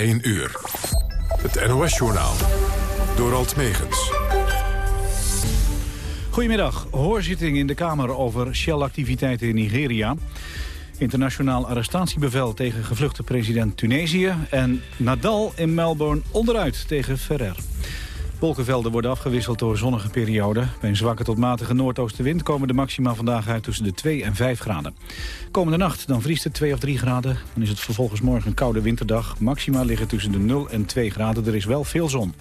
1 uur. Het NOS-journaal. Door Alt Megens. Goedemiddag. Hoorzitting in de Kamer over Shell-activiteiten in Nigeria. Internationaal arrestatiebevel tegen gevluchte president Tunesië. En Nadal in Melbourne onderuit tegen Ferrer. Wolkenvelden worden afgewisseld door zonnige perioden. Bij een zwakke tot matige noordoostenwind komen de maxima vandaag uit tussen de 2 en 5 graden. Komende nacht dan vriest het 2 of 3 graden. Dan is het vervolgens morgen een koude winterdag. Maxima liggen tussen de 0 en 2 graden. Er is wel veel zon.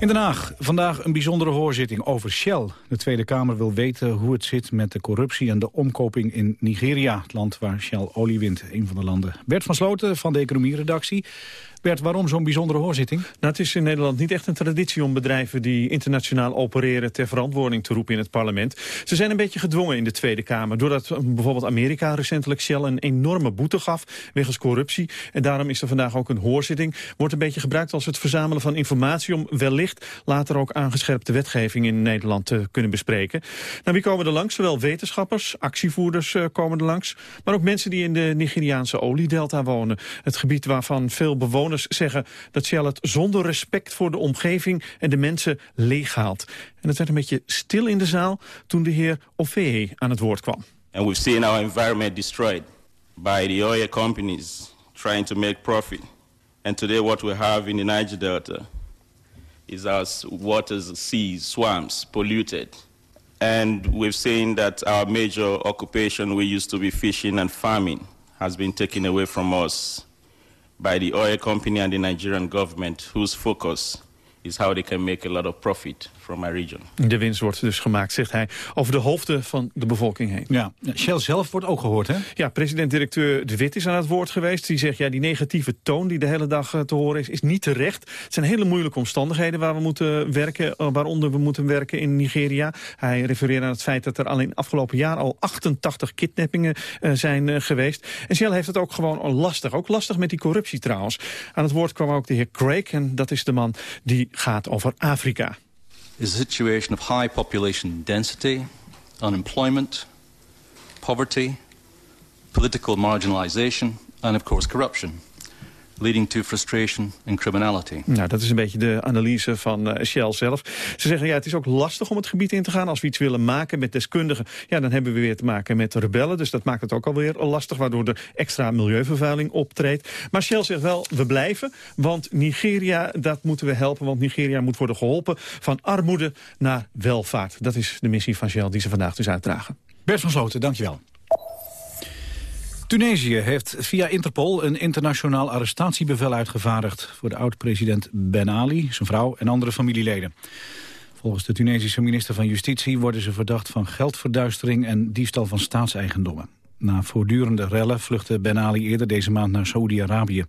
In Den Haag vandaag een bijzondere hoorzitting over Shell. De Tweede Kamer wil weten hoe het zit met de corruptie en de omkoping in Nigeria. Het land waar Shell olie wint, een van de landen. Bert van Sloten van de economieredactie. Bert, waarom zo'n bijzondere hoorzitting? Nou, het is in Nederland niet echt een traditie om bedrijven die internationaal opereren ter verantwoording te roepen in het parlement. Ze zijn een beetje gedwongen in de Tweede Kamer. Doordat bijvoorbeeld Amerika recentelijk Shell een enorme boete gaf wegens corruptie. En daarom is er vandaag ook een hoorzitting. Wordt een beetje gebruikt als het verzamelen van informatie om wellicht later ook aangescherpte wetgeving in Nederland te kunnen bespreken. Nou, wie komen er langs? Zowel wetenschappers, actievoerders uh, komen er langs, maar ook mensen die in de Nigeriaanse oliedelta wonen. Het gebied waarvan veel bewoners zeggen dat Shell het zonder respect voor de omgeving en de mensen leeghaalt. En het werd een beetje stil in de zaal toen de heer Ovee aan het woord kwam. And we've seen our environment destroyed by the oil companies trying to make profit. And today what we have in the Niger Delta is our waters, seas, swamps polluted. And we've seen that our major occupation we used to be fishing and farming has been taken away from us by the oil company and the Nigerian government, whose focus is how they can make a lot of profit from my region. De winst wordt dus gemaakt, zegt hij, over de hoofden van de bevolking heen. Ja, Shell zelf wordt ook gehoord, hè? Ja, president-directeur De Wit is aan het woord geweest. Die zegt, ja, die negatieve toon die de hele dag eh, te horen is, is niet terecht. Het zijn hele moeilijke omstandigheden waar we moeten werken, eh, waaronder we moeten werken in Nigeria. Hij refereert aan het feit dat er alleen afgelopen jaar al 88 kidnappingen uh, zijn geweest. En Shell heeft het ook gewoon lastig. Ook lastig met die corruptie trouwens. Aan het woord kwam ook de heer Craig en dat is de man die gaat over Afrika. Is a situation of high population density, unemployment, poverty, political marginalization and of course corruption leading to frustration and criminality. Nou, dat is een beetje de analyse van uh, Shell zelf. Ze zeggen, ja, het is ook lastig om het gebied in te gaan. Als we iets willen maken met deskundigen, ja, dan hebben we weer te maken met rebellen. Dus dat maakt het ook alweer lastig, waardoor er extra milieuvervuiling optreedt. Maar Shell zegt wel, we blijven, want Nigeria, dat moeten we helpen. Want Nigeria moet worden geholpen van armoede naar welvaart. Dat is de missie van Shell die ze vandaag dus uitdragen. Bert van Sloten, dankjewel. Tunesië heeft via Interpol een internationaal arrestatiebevel uitgevaardigd... voor de oud-president Ben Ali, zijn vrouw en andere familieleden. Volgens de Tunesische minister van Justitie worden ze verdacht van geldverduistering... en diefstal van staatseigendommen. Na voortdurende rellen vluchtte Ben Ali eerder deze maand naar Saoedi-Arabië.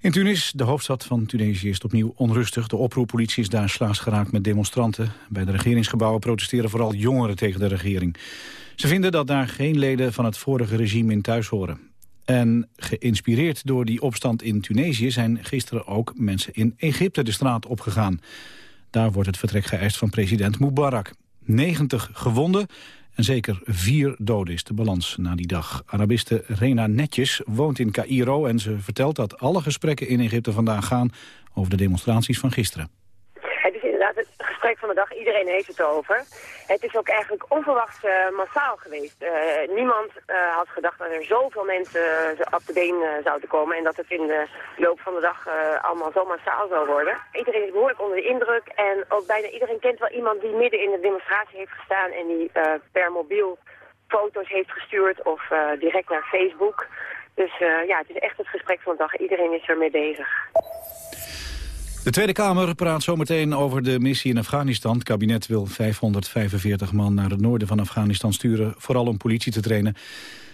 In Tunis, de hoofdstad van Tunesië, is het opnieuw onrustig. De oproerpolitie is daar slaags geraakt met demonstranten. Bij de regeringsgebouwen protesteren vooral jongeren tegen de regering. Ze vinden dat daar geen leden van het vorige regime in thuis horen. En geïnspireerd door die opstand in Tunesië... zijn gisteren ook mensen in Egypte de straat opgegaan. Daar wordt het vertrek geëist van president Mubarak. 90 gewonden en zeker vier doden is de balans na die dag. Arabiste Rena Netjes woont in Cairo en ze vertelt dat alle gesprekken in Egypte vandaag gaan over de demonstraties van gisteren gesprek van de dag. Iedereen heeft het over. Het is ook eigenlijk onverwachts uh, massaal geweest. Uh, niemand uh, had gedacht dat er zoveel mensen op de been zouden komen. En dat het in de loop van de dag allemaal zo massaal zou worden. Iedereen is behoorlijk onder de indruk. En ook bijna iedereen kent wel iemand die midden in de demonstratie heeft gestaan. En die per mobiel foto's heeft gestuurd of direct naar Facebook. Dus ja, het is echt het gesprek van de dag. Iedereen is ermee bezig. De Tweede Kamer praat zometeen over de missie in Afghanistan. Het kabinet wil 545 man naar het noorden van Afghanistan sturen... vooral om politie te trainen.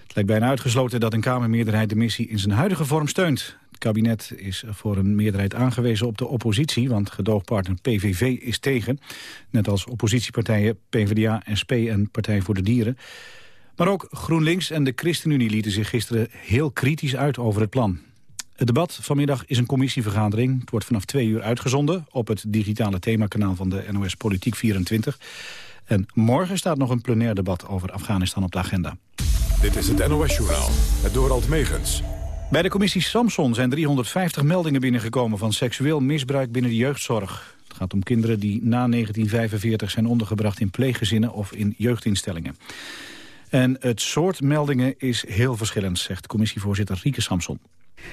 Het lijkt bijna uitgesloten dat een Kamermeerderheid de missie in zijn huidige vorm steunt. Het kabinet is voor een meerderheid aangewezen op de oppositie... want gedoogpartner PVV is tegen. Net als oppositiepartijen PvdA, SP en Partij voor de Dieren. Maar ook GroenLinks en de ChristenUnie lieten zich gisteren heel kritisch uit over het plan. Het debat vanmiddag is een commissievergadering. Het wordt vanaf twee uur uitgezonden op het digitale themakanaal van de NOS Politiek 24. En morgen staat nog een plenair debat over Afghanistan op de agenda. Dit is het NOS-journaal, het Dorald Megens. Bij de commissie Samson zijn 350 meldingen binnengekomen... van seksueel misbruik binnen de jeugdzorg. Het gaat om kinderen die na 1945 zijn ondergebracht in pleeggezinnen of in jeugdinstellingen. En het soort meldingen is heel verschillend, zegt commissievoorzitter Rieke Samson.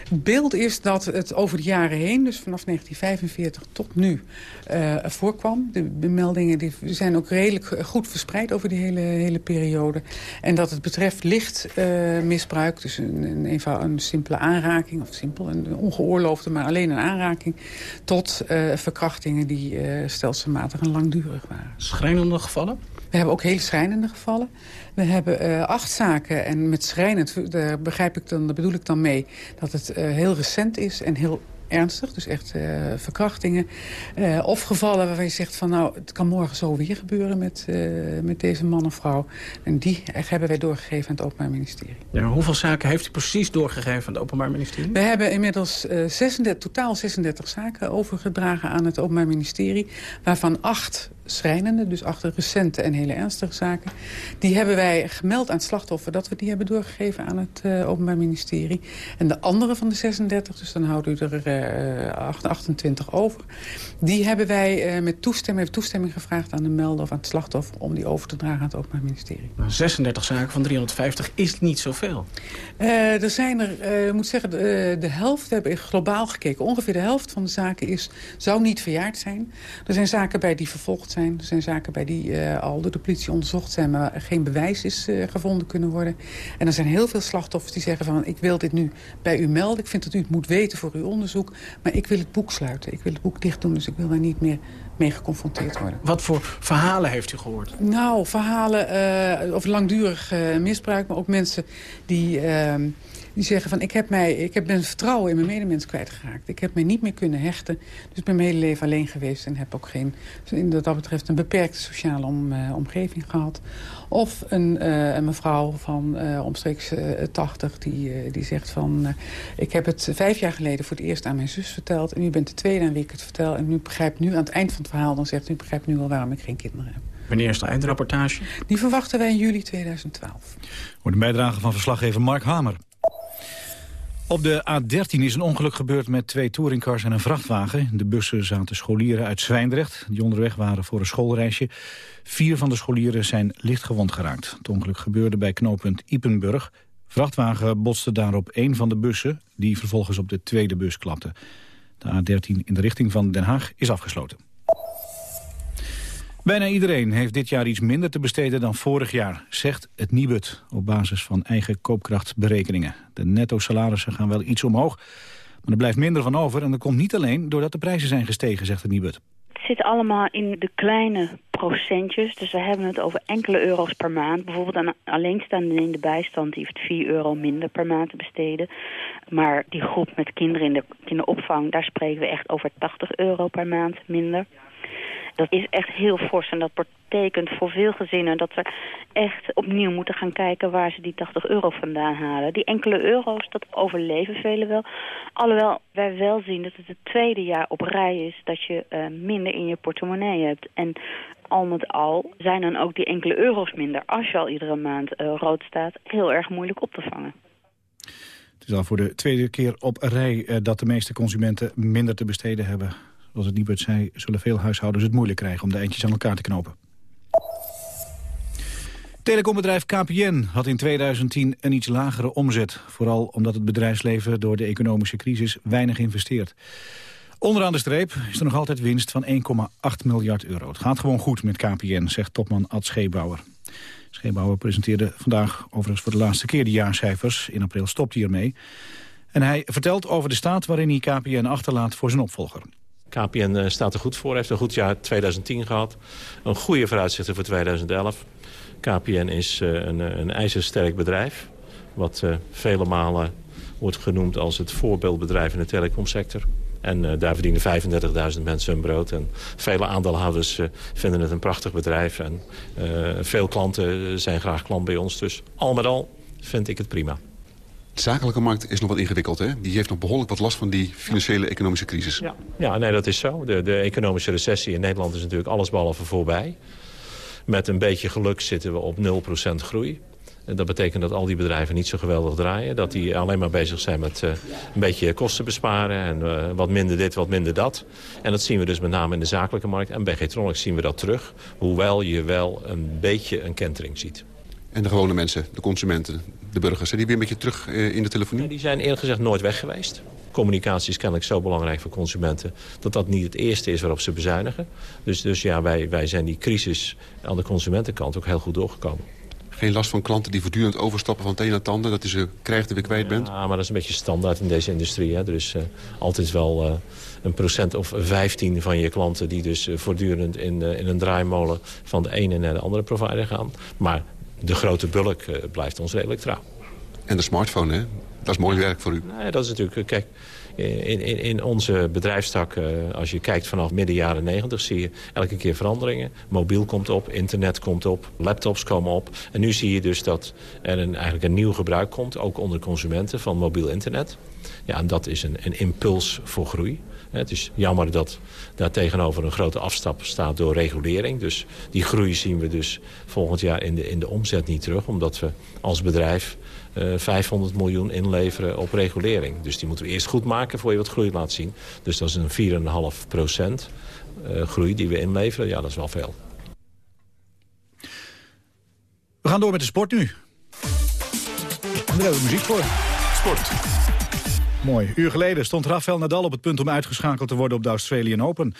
Het beeld is dat het over de jaren heen, dus vanaf 1945 tot nu, uh, voorkwam. De meldingen die zijn ook redelijk goed verspreid over die hele, hele periode. En dat het betreft licht uh, misbruik, dus een, een, een simpele aanraking... of simpel, een ongeoorloofde, maar alleen een aanraking... tot uh, verkrachtingen die stelselmatig en langdurig waren. Schrijnende gevallen? We hebben ook hele schrijnende gevallen. We hebben uh, acht zaken en met schrijnend, daar begrijp ik dan, daar bedoel ik dan mee... dat het uh, heel recent is en heel ernstig, dus echt uh, verkrachtingen. Uh, of gevallen waarvan je zegt van nou, het kan morgen zo weer gebeuren met, uh, met deze man of vrouw. En die hebben wij doorgegeven aan het Openbaar Ministerie. Ja, hoeveel zaken heeft u precies doorgegeven aan het Openbaar Ministerie? We hebben inmiddels 36, totaal 36 zaken overgedragen aan het Openbaar Ministerie. Waarvan acht schrijnende, dus acht recente en hele ernstige zaken. Die hebben wij gemeld aan het slachtoffer dat we die hebben doorgegeven aan het Openbaar Ministerie. En de andere van de 36, dus dan houdt u er 28 over. Die hebben wij uh, met toestemming, hebben toestemming gevraagd aan de melder of aan het slachtoffer... om die over te dragen aan het Openbaar Ministerie. 36 zaken van 350 is niet zoveel. Uh, er zijn er, uh, ik moet zeggen, de, de helft, we hebben globaal gekeken... ongeveer de helft van de zaken is, zou niet verjaard zijn. Er zijn zaken bij die vervolgd zijn. Er zijn zaken bij die al door de politie onderzocht zijn... maar geen bewijs is gevonden kunnen worden. En er zijn heel veel slachtoffers die zeggen van... ik wil dit nu bij u melden. Ik vind dat u het moet weten voor uw onderzoek. Maar ik wil het boek sluiten. Ik wil het boek dicht doen, dus ik wil daar niet meer mee geconfronteerd worden. Wat voor verhalen heeft u gehoord? Nou, verhalen uh, over langdurig misbruik, maar ook mensen die... Die zeggen van ik heb, mij, ik heb ben vertrouwen in mijn medemens kwijtgeraakt. Ik heb mij niet meer kunnen hechten. Dus ik ben mijn hele leven alleen geweest en heb ook geen, in dat betreft een beperkte sociale om, uh, omgeving gehad. Of een, uh, een mevrouw van uh, omstreeks 80 die, die zegt van ik heb het vijf jaar geleden voor het eerst aan mijn zus verteld. En u bent de tweede aan wie ik het vertel. En nu begrijpt nu aan het eind van het verhaal dan zegt u begrijpt nu al waarom ik geen kinderen heb. Wanneer is de eindrapportage? Die verwachten wij in juli 2012. Wordt een bijdrage van verslaggever Mark Hamer. Op de A13 is een ongeluk gebeurd met twee touringcars en een vrachtwagen. De bussen zaten scholieren uit Zwijndrecht, die onderweg waren voor een schoolreisje. Vier van de scholieren zijn licht gewond geraakt. Het ongeluk gebeurde bij knooppunt Ipenburg. Vrachtwagen botste daarop één van de bussen, die vervolgens op de tweede bus klapte. De A13 in de richting van Den Haag is afgesloten. Bijna iedereen heeft dit jaar iets minder te besteden dan vorig jaar, zegt het Nibud op basis van eigen koopkrachtberekeningen. De netto-salarissen gaan wel iets omhoog, maar er blijft minder van over en dat komt niet alleen doordat de prijzen zijn gestegen, zegt het Nibud. Het zit allemaal in de kleine procentjes, dus we hebben het over enkele euro's per maand. Bijvoorbeeld een alleenstaande in de bijstand die heeft 4 euro minder per maand te besteden. Maar die groep met kinderen in de kinderopvang, daar spreken we echt over 80 euro per maand minder. Dat is echt heel fors en dat betekent voor veel gezinnen dat we echt opnieuw moeten gaan kijken waar ze die 80 euro vandaan halen. Die enkele euro's, dat overleven velen wel. Alhoewel wij wel zien dat het het tweede jaar op rij is dat je uh, minder in je portemonnee hebt. En al met al zijn dan ook die enkele euro's minder als je al iedere maand uh, rood staat heel erg moeilijk op te vangen. Het is al voor de tweede keer op rij uh, dat de meeste consumenten minder te besteden hebben. Zoals het Niebert zei, zullen veel huishoudens het moeilijk krijgen om de eindjes aan elkaar te knopen. Telecombedrijf KPN had in 2010 een iets lagere omzet. Vooral omdat het bedrijfsleven door de economische crisis weinig investeert. Onderaan de streep is er nog altijd winst van 1,8 miljard euro. Het gaat gewoon goed met KPN, zegt topman Ad Scheebouwer. Scheebouwer presenteerde vandaag overigens voor de laatste keer de jaarcijfers. In april stopt hij ermee. En hij vertelt over de staat waarin hij KPN achterlaat voor zijn opvolger. KPN eh, staat er goed voor, heeft een goed jaar 2010 gehad. Een goede vooruitzichten voor 2011. KPN is eh, een, eh, een ijzersterk bedrijf. Wat vele malen wordt genoemd als het voorbeeldbedrijf in de telecomsector. En daar verdienen 35.000 mensen hun brood. En vele aandeelhouders vinden het een prachtig bedrijf. En veel klanten zijn graag klant bij ons. Dus al met al vind ik het prima. De zakelijke markt is nog wat ingewikkeld. Hè? Die heeft nog behoorlijk wat last van die financiële economische crisis. Ja, ja nee, dat is zo. De, de economische recessie in Nederland is natuurlijk allesbehalve voorbij. Met een beetje geluk zitten we op 0% groei. Dat betekent dat al die bedrijven niet zo geweldig draaien. Dat die alleen maar bezig zijn met uh, een beetje kosten besparen. En uh, wat minder dit, wat minder dat. En dat zien we dus met name in de zakelijke markt. En bij Getronics zien we dat terug. Hoewel je wel een beetje een kentering ziet. En de gewone mensen, de consumenten, de burgers, zijn die weer een beetje terug uh, in de telefonie? Ja, die zijn eerlijk gezegd nooit weg geweest. Communicatie is kennelijk zo belangrijk voor consumenten... dat dat niet het eerste is waarop ze bezuinigen. Dus, dus ja, wij, wij zijn die crisis aan de consumentenkant ook heel goed doorgekomen. Geen last van klanten die voortdurend overstappen van het een naar het ander... dat je ze krijgt en weer kwijt bent? Ja, maar dat is een beetje standaard in deze industrie. Hè. Er is uh, altijd wel uh, een procent of 15 van je klanten... die dus uh, voortdurend in, in een draaimolen van de ene naar de andere provider gaan. Maar de grote bulk blijft ons redelijk trouw. En de smartphone, hè? Dat is mooi werk voor u. Nee, dat is natuurlijk... Kijk, in, in, in onze bedrijfstak, uh, als je kijkt vanaf midden jaren 90... zie je elke keer veranderingen. Mobiel komt op, internet komt op, laptops komen op. En nu zie je dus dat er een, eigenlijk een nieuw gebruik komt... ook onder consumenten van mobiel internet. Ja, en dat is een, een impuls voor groei. Het is jammer dat daar tegenover een grote afstap staat door regulering. Dus die groei zien we dus volgend jaar in de, in de omzet niet terug. Omdat we als bedrijf uh, 500 miljoen inleveren op regulering. Dus die moeten we eerst goed maken voor je wat groei laat zien. Dus dat is een 4,5 procent uh, groei die we inleveren. Ja, dat is wel veel. We gaan door met de sport nu. En daar hebben we muziek voor. Sport. Mooi. Uur geleden stond Rafael Nadal op het punt om uitgeschakeld te worden op de Australian Open.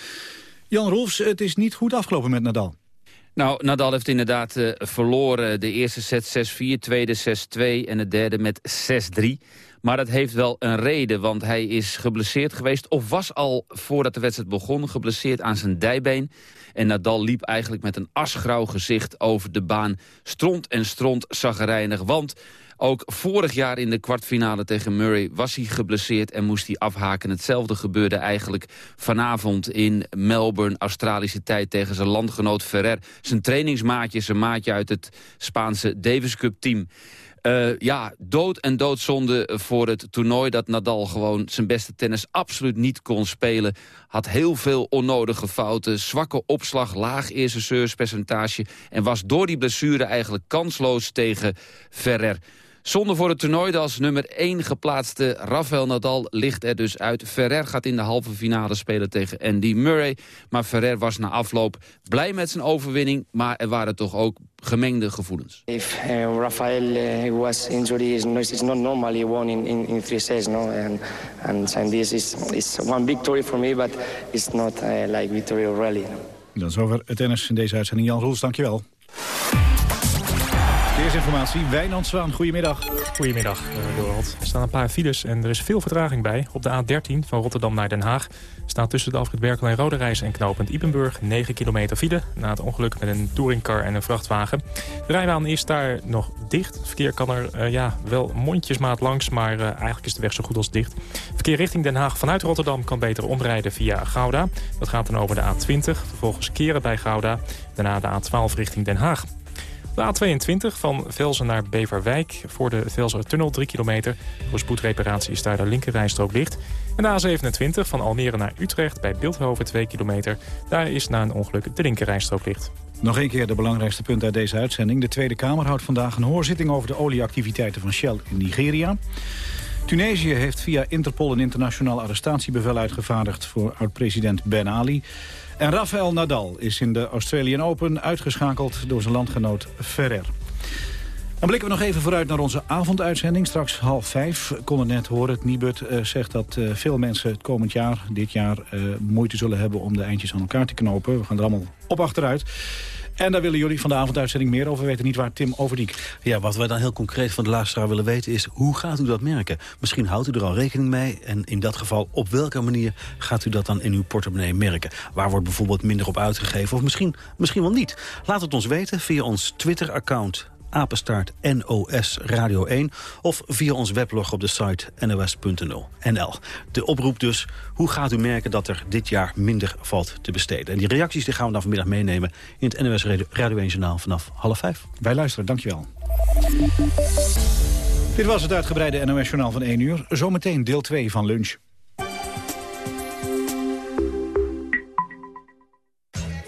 Jan Rolfs, het is niet goed afgelopen met Nadal. Nou, Nadal heeft inderdaad uh, verloren. De eerste set 6-4, tweede 6-2 en de derde met 6-3. Maar dat heeft wel een reden, want hij is geblesseerd geweest... of was al voordat de wedstrijd begon geblesseerd aan zijn dijbeen. En Nadal liep eigenlijk met een asgrauw gezicht over de baan. Stront en stront zaggerijnig, want... Ook vorig jaar in de kwartfinale tegen Murray was hij geblesseerd en moest hij afhaken. Hetzelfde gebeurde eigenlijk vanavond in Melbourne, Australische tijd tegen zijn landgenoot Ferrer. Zijn trainingsmaatje, zijn maatje uit het Spaanse Davis Cup team. Uh, ja, dood en doodzonde voor het toernooi dat Nadal gewoon zijn beste tennis absoluut niet kon spelen. Had heel veel onnodige fouten, zwakke opslag, laag eerste servicepercentage... en was door die blessure eigenlijk kansloos tegen Ferrer. Zonder voor het toernooi de als nummer 1 geplaatste Rafael Nadal ligt er dus uit. Ferrer gaat in de halve finale spelen tegen Andy Murray. Maar Ferrer was na afloop blij met zijn overwinning. Maar er waren toch ook gemengde gevoelens. If uh, Rafael uh, was injured, it's not, it's not normally won in, in, in three sets, no? And, and, and this is, is one victory for me, but it's not uh, like victory of rally. Dat is over het tennis in deze uitzending. Jan Roels, dankjewel. Verkeersinformatie, Wijnand Zwaan, goedemiddag. Goedemiddag, uh, Dorald. Er staan een paar files en er is veel vertraging bij. Op de A13 van Rotterdam naar Den Haag staat tussen de afrit Berkel en Rode Reis en knooppunt Ipenburg 9 kilometer file... na het ongeluk met een touringcar en een vrachtwagen. De rijbaan is daar nog dicht. Het verkeer kan er uh, ja, wel mondjesmaat langs, maar uh, eigenlijk is de weg zo goed als dicht. Verkeer richting Den Haag vanuit Rotterdam kan beter omrijden via Gouda. Dat gaat dan over de A20, vervolgens keren bij Gouda. Daarna de A12 richting Den Haag. De A22 van Velzen naar Beverwijk voor de Velzen-tunnel 3 kilometer. Voor spoedreparatie is daar de linkerrijstrook dicht. En de A27 van Almere naar Utrecht bij Beeldhoven 2 kilometer. Daar is na een ongeluk de linkerrijstrook dicht. Nog een keer de belangrijkste punten uit deze uitzending. De Tweede Kamer houdt vandaag een hoorzitting over de olieactiviteiten van Shell in Nigeria. Tunesië heeft via Interpol een internationaal arrestatiebevel uitgevaardigd voor oud-president Ben Ali. En Rafael Nadal is in de Australian Open uitgeschakeld door zijn landgenoot Ferrer. Dan blikken we nog even vooruit naar onze avonduitzending. Straks half vijf, kon het net horen. Het Nibud uh, zegt dat uh, veel mensen het komend jaar, dit jaar... Uh, moeite zullen hebben om de eindjes aan elkaar te knopen. We gaan er allemaal op achteruit. En daar willen jullie van de avonduitzending meer over weten. Niet waar, Tim Overdiek? Ja, wat wij dan heel concreet van de luisteraar willen weten is... hoe gaat u dat merken? Misschien houdt u er al rekening mee. En in dat geval, op welke manier gaat u dat dan in uw portemonnee merken? Waar wordt bijvoorbeeld minder op uitgegeven? Of misschien, misschien wel niet? Laat het ons weten via ons Twitter-account apenstaart NOS Radio 1... of via ons weblog op de site nos.nl. De oproep dus, hoe gaat u merken dat er dit jaar minder valt te besteden? En die reacties die gaan we dan vanmiddag meenemen... in het NOS Radio 1 Journaal vanaf half vijf. Wij luisteren, dankjewel. Dit was het uitgebreide NOS Journaal van 1 uur. Zometeen deel 2 van lunch.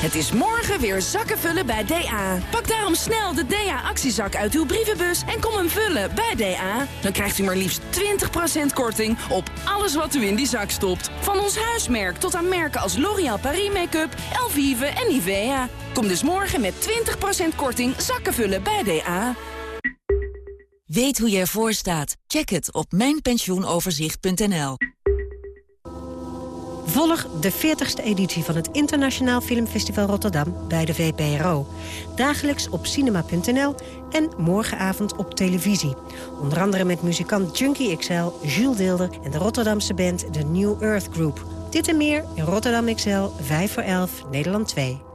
Het is morgen weer zakken vullen bij DA. Pak daarom snel de DA-actiezak uit uw brievenbus en kom hem vullen bij DA. Dan krijgt u maar liefst 20% korting op alles wat u in die zak stopt. Van ons huismerk tot aan merken als L'Oréal Paris Make-up, Elvive en Nivea. Kom dus morgen met 20% korting zakken vullen bij DA. Weet hoe je ervoor staat? Check het op mijnpensioenoverzicht.nl. Volg de 40ste editie van het Internationaal Filmfestival Rotterdam bij de VPRO. Dagelijks op cinema.nl en morgenavond op televisie. Onder andere met muzikant Junkie XL, Jules Deelder en de Rotterdamse band The New Earth Group. Dit en meer in Rotterdam XL, 5 voor 11, Nederland 2.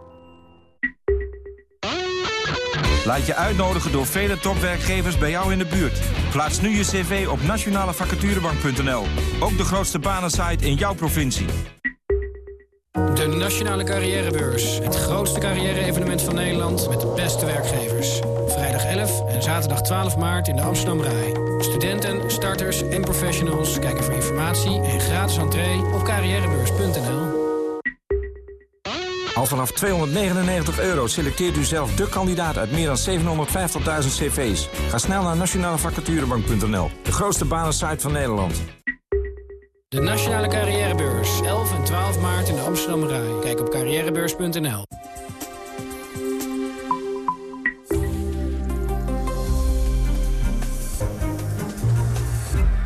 Laat je uitnodigen door vele topwerkgevers bij jou in de buurt. Plaats nu je cv op nationalevacaturebank.nl. Ook de grootste banensite in jouw provincie. De Nationale Carrièrebeurs. Het grootste carrière-evenement van Nederland met de beste werkgevers. Vrijdag 11 en zaterdag 12 maart in de Amsterdam Rai. Studenten, starters en professionals kijken voor informatie en gratis entree op carrièrebeurs.nl. Al vanaf 299 euro selecteert u zelf de kandidaat uit meer dan 750.000 cv's. Ga snel naar nationalevacaturebank.nl, de grootste banensite van Nederland. De Nationale Carrièrebeurs. 11 en 12 maart in de Amsterdam Rai. Kijk op carrièrebeurs.nl.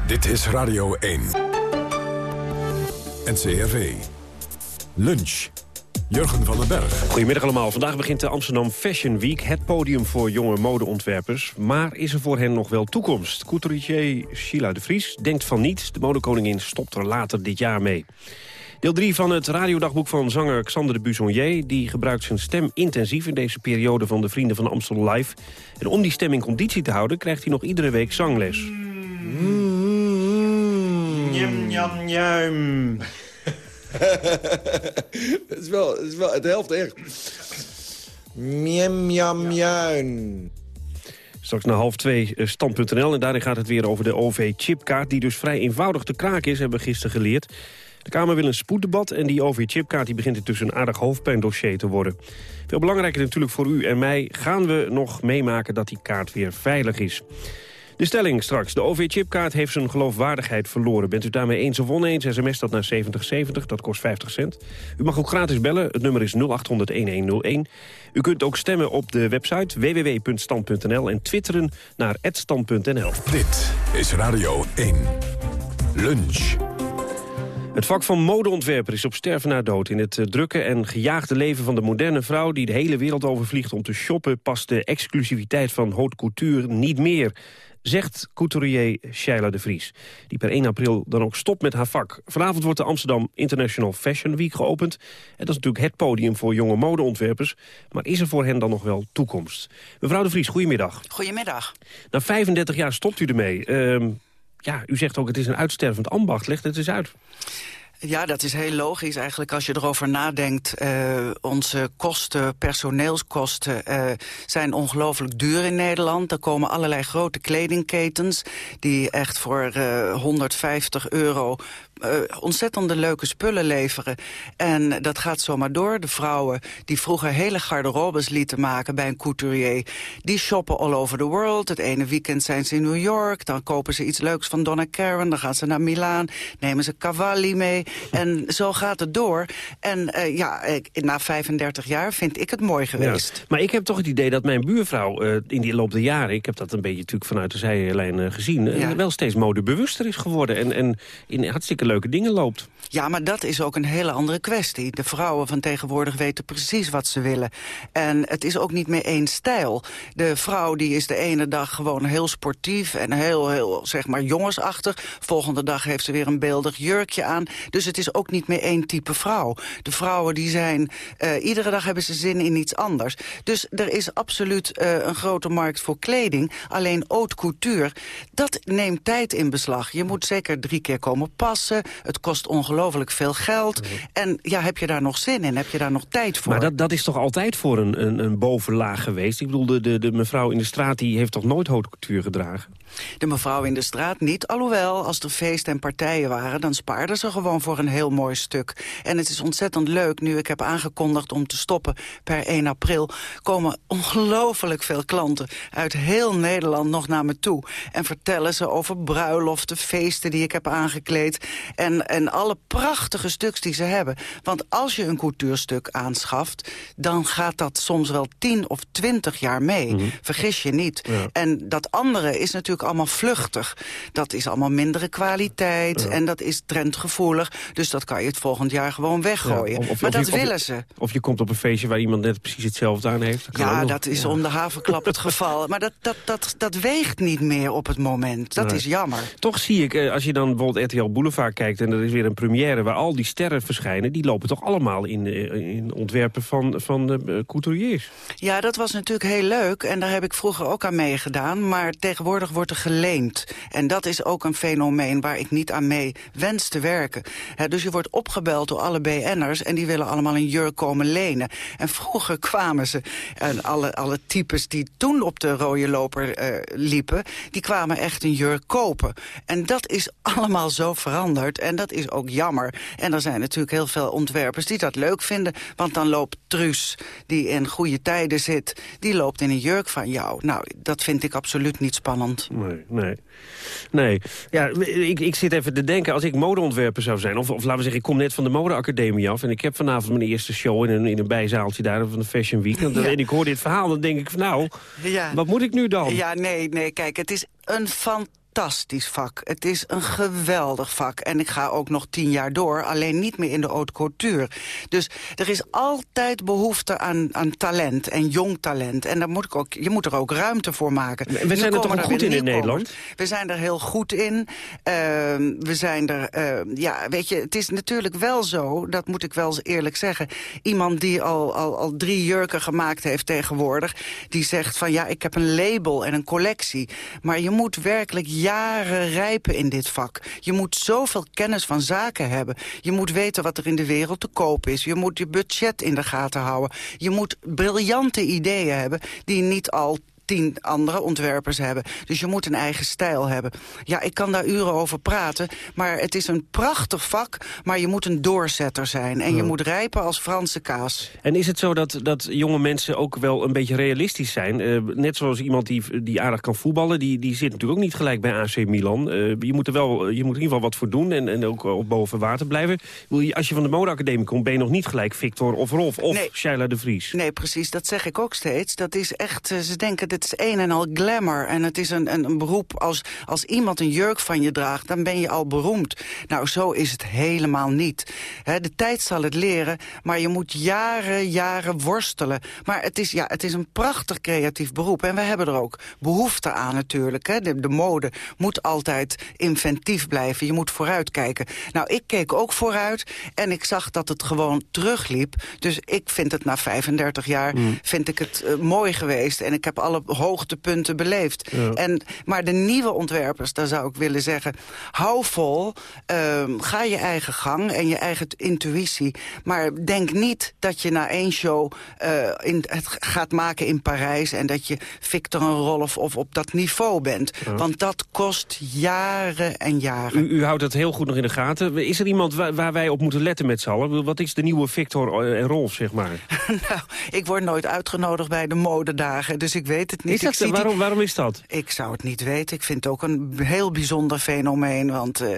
Dit is Radio 1. NCRV. Lunch. Jurgen van den Berg. Goedemiddag allemaal. Vandaag begint de Amsterdam Fashion Week. Het podium voor jonge modeontwerpers. Maar is er voor hen nog wel toekomst? Couturier Sheila de Vries denkt van niet. De modekoningin stopt er later dit jaar mee. Deel 3 van het radiodagboek van zanger Xander de Busonnier. Die gebruikt zijn stem intensief in deze periode van de Vrienden van Amstel Live. En om die stem in conditie te houden krijgt hij nog iedere week zangles. Njam, njam, njam. het, is wel, het is wel het helft echt. Mjem, jam, juin. Straks na half twee eh, stand.nl en daarin gaat het weer over de OV-chipkaart... die dus vrij eenvoudig te kraken is, hebben we gisteren geleerd. De Kamer wil een spoeddebat en die OV-chipkaart die begint intussen een aardig hoofdpijndossier te worden. Veel belangrijker natuurlijk voor u en mij gaan we nog meemaken dat die kaart weer veilig is. De stelling straks. De OV-chipkaart heeft zijn geloofwaardigheid verloren. Bent u daarmee eens of oneens? SMS dat naar 7070, dat kost 50 cent. U mag ook gratis bellen. Het nummer is 0800-1101. U kunt ook stemmen op de website www.stand.nl en twitteren naar @stand.nl. Dit is Radio 1. Lunch. Het vak van modeontwerper is op sterven na dood. In het eh, drukke en gejaagde leven van de moderne vrouw... die de hele wereld overvliegt om te shoppen... past de exclusiviteit van haute couture niet meer zegt couturier Sheila de Vries. Die per 1 april dan ook stopt met haar vak. Vanavond wordt de Amsterdam International Fashion Week geopend. En dat is natuurlijk het podium voor jonge modeontwerpers. Maar is er voor hen dan nog wel toekomst? Mevrouw de Vries, goedemiddag. Goedemiddag. Na 35 jaar stopt u ermee. Uh, ja, u zegt ook het is een uitstervend ambacht. Leg het eens uit. Ja, dat is heel logisch eigenlijk als je erover nadenkt. Uh, onze kosten, personeelskosten, uh, zijn ongelooflijk duur in Nederland. Er komen allerlei grote kledingketens die echt voor uh, 150 euro uh, ontzettende leuke spullen leveren. En dat gaat zomaar door. De vrouwen die vroeger hele garderobes lieten maken bij een couturier... die shoppen all over the world. Het ene weekend zijn ze in New York. Dan kopen ze iets leuks van Donna Karan. Dan gaan ze naar Milaan. Nemen ze Cavalli mee. En zo gaat het door. En uh, ja, na 35 jaar vind ik het mooi geweest. Ja, maar ik heb toch het idee dat mijn buurvrouw uh, in die loop der jaren... ik heb dat een beetje natuurlijk vanuit de zijlijn gezien... Ja. wel steeds modebewuster is geworden. En, en in hartstikke leuke dingen loopt. Ja, maar dat is ook een hele andere kwestie. De vrouwen van tegenwoordig weten precies wat ze willen. En het is ook niet meer één stijl. De vrouw die is de ene dag gewoon heel sportief en heel, heel zeg maar jongensachtig. Volgende dag heeft ze weer een beeldig jurkje aan. Dus het is ook niet meer één type vrouw. De vrouwen die zijn, uh, iedere dag hebben ze zin in iets anders. Dus er is absoluut uh, een grote markt voor kleding. Alleen haute couture, dat neemt tijd in beslag. Je moet zeker drie keer komen passen. Het kost ongelooflijk veel geld. En ja, heb je daar nog zin in? Heb je daar nog tijd voor? Maar dat, dat is toch altijd voor een, een, een bovenlaag geweest? Ik bedoel, de, de, de mevrouw in de straat die heeft toch nooit haute couture gedragen? De mevrouw in de straat niet. Alhoewel, als er feesten en partijen waren... dan spaarden ze gewoon voor een heel mooi stuk. En het is ontzettend leuk, nu ik heb aangekondigd om te stoppen per 1 april... komen ongelooflijk veel klanten uit heel Nederland nog naar me toe. En vertellen ze over bruiloften, feesten die ik heb aangekleed... en, en alle prachtige stuks die ze hebben. Want als je een coutuurstuk aanschaft... dan gaat dat soms wel 10 of 20 jaar mee. Mhm. Vergis je niet. En dat andere is natuurlijk allemaal vluchtig. Dat is allemaal mindere kwaliteit en dat is trendgevoelig. Dus dat kan je het volgend jaar gewoon weggooien. Ja, of- of- maar of dat je- willen ze. Of je komt op een feestje waar iemand net precies hetzelfde aan heeft. Ja, dat is om de havenklap het geval. Maar dat, dat, dat, dat weegt niet meer op het moment. Dat is jammer. Toch zie ik, eh, als je dan bijvoorbeeld RTL Boulevard kijkt... en er is weer een première waar al die sterren verschijnen... die lopen toch allemaal in, eh, in ontwerpen van, van eh, couturiers. Ja, dat was natuurlijk heel leuk en daar heb ik vroeger ook aan meegedaan. Maar tegenwoordig wordt geleend. En dat is ook een fenomeen waar ik niet aan mee wens te werken. Dus je wordt opgebeld door alle BN'ers en die willen allemaal een jurk komen lenen. En vroeger kwamen ze, en alle, alle types die toen op de rode loper eh, liepen... die kwamen echt een jurk kopen. En dat is allemaal zo veranderd en dat is ook jammer. En er zijn natuurlijk heel veel ontwerpers die dat leuk vinden. Want dan loopt Truus, die in goede tijden zit... die loopt in een jurk van jou. Nou, dat vind ik absoluut niet spannend. Nee, nee. Nee, ja, ik, ik zit even te denken, als ik modeontwerper zou zijn... Of, of laten we zeggen, ik kom net van de modeacademie af... en ik heb vanavond mijn eerste show in een, in een bijzaaltje daar van de Fashion Week... En, dan- Ja. en ik hoor dit verhaal, dan denk ik van nou, Ja. wat moet ik nu dan? Ja, nee, nee, kijk, het is een fantastisch vak. Het is een geweldig vak. En ik ga ook nog tien jaar door, alleen niet meer in de haute couture. Dus er is altijd behoefte aan, aan talent en jong talent. En daar moet ik ook, je moet er ook ruimte voor maken. we Nu zijn er toch goed in in. Nederland? We zijn er heel goed in. Ehm, we zijn er, ehm, ja, weet je, het is natuurlijk wel zo, dat moet ik wel eens eerlijk zeggen. Iemand die al, al, al drie jurken gemaakt heeft tegenwoordig, die zegt van ja, ik heb een label en een collectie. Maar je moet werkelijk jaren rijpen in dit vak. Je moet zoveel kennis van zaken hebben. Je moet weten wat er in de wereld te koop is. Je moet je budget in de gaten houden. Je moet briljante ideeën hebben die niet al tien andere ontwerpers hebben. Dus je moet een eigen stijl hebben. Ja, ik kan daar uren over praten, maar het is een prachtig vak... maar je moet een doorzetter zijn en je moet rijpen als Franse kaas. En is het zo dat, dat jonge mensen ook wel een beetje realistisch zijn? Eh, net zoals iemand die, die aardig kan voetballen, die, die zit natuurlijk ook niet gelijk bij AC Milan. Eh, je, moet er wel, je moet in ieder geval wat voor doen en, en ook op boven water blijven. Als je van de modeacademie komt, ben je nog niet gelijk Victor of Rolf of Nee. Shaila de Vries. Nee, precies, dat zeg ik ook steeds. Dat is echt, eh, ze denken, dit is een en al glamour. En het is een, een, een beroep, als, als iemand een jurk van je draagt... dan ben je al beroemd. Nou, zo is het helemaal niet. De tijd zal het leren, maar je moet jaren, jaren worstelen. Maar het is, ja, het is een prachtig creatief beroep. En we hebben er ook behoefte aan natuurlijk. De, de mode moet altijd inventief blijven. Je moet vooruitkijken. Nou, ik keek ook vooruit en ik zag dat het gewoon terugliep. Dus ik vind het na 35 jaar Mm. vind ik het eh, mooi geweest. En ik heb alle hoogtepunten beleefd. Ja. En, maar de nieuwe ontwerpers, daar zou ik willen zeggen... hou vol, ehm, ga je eigen gang en je eigen intuïtie. Maar denk niet dat je na één show eh, in, het gaat maken in Parijs... en dat je Victor en Rolf of op dat niveau bent. Ja. Want dat kost jaren en jaren. U, u houdt dat heel goed nog in de gaten. Is er iemand waar, waar wij op moeten letten met z'n allen? Wat is de nieuwe Victor eh, en Rolf, zeg maar? nou, ik word nooit uitgenodigd bij de modedagen, dus ik weet het het niet. Is dat, die- waarom, waarom is dat? Ik zou het niet weten. Ik vind het ook een heel bijzonder fenomeen. Want eh,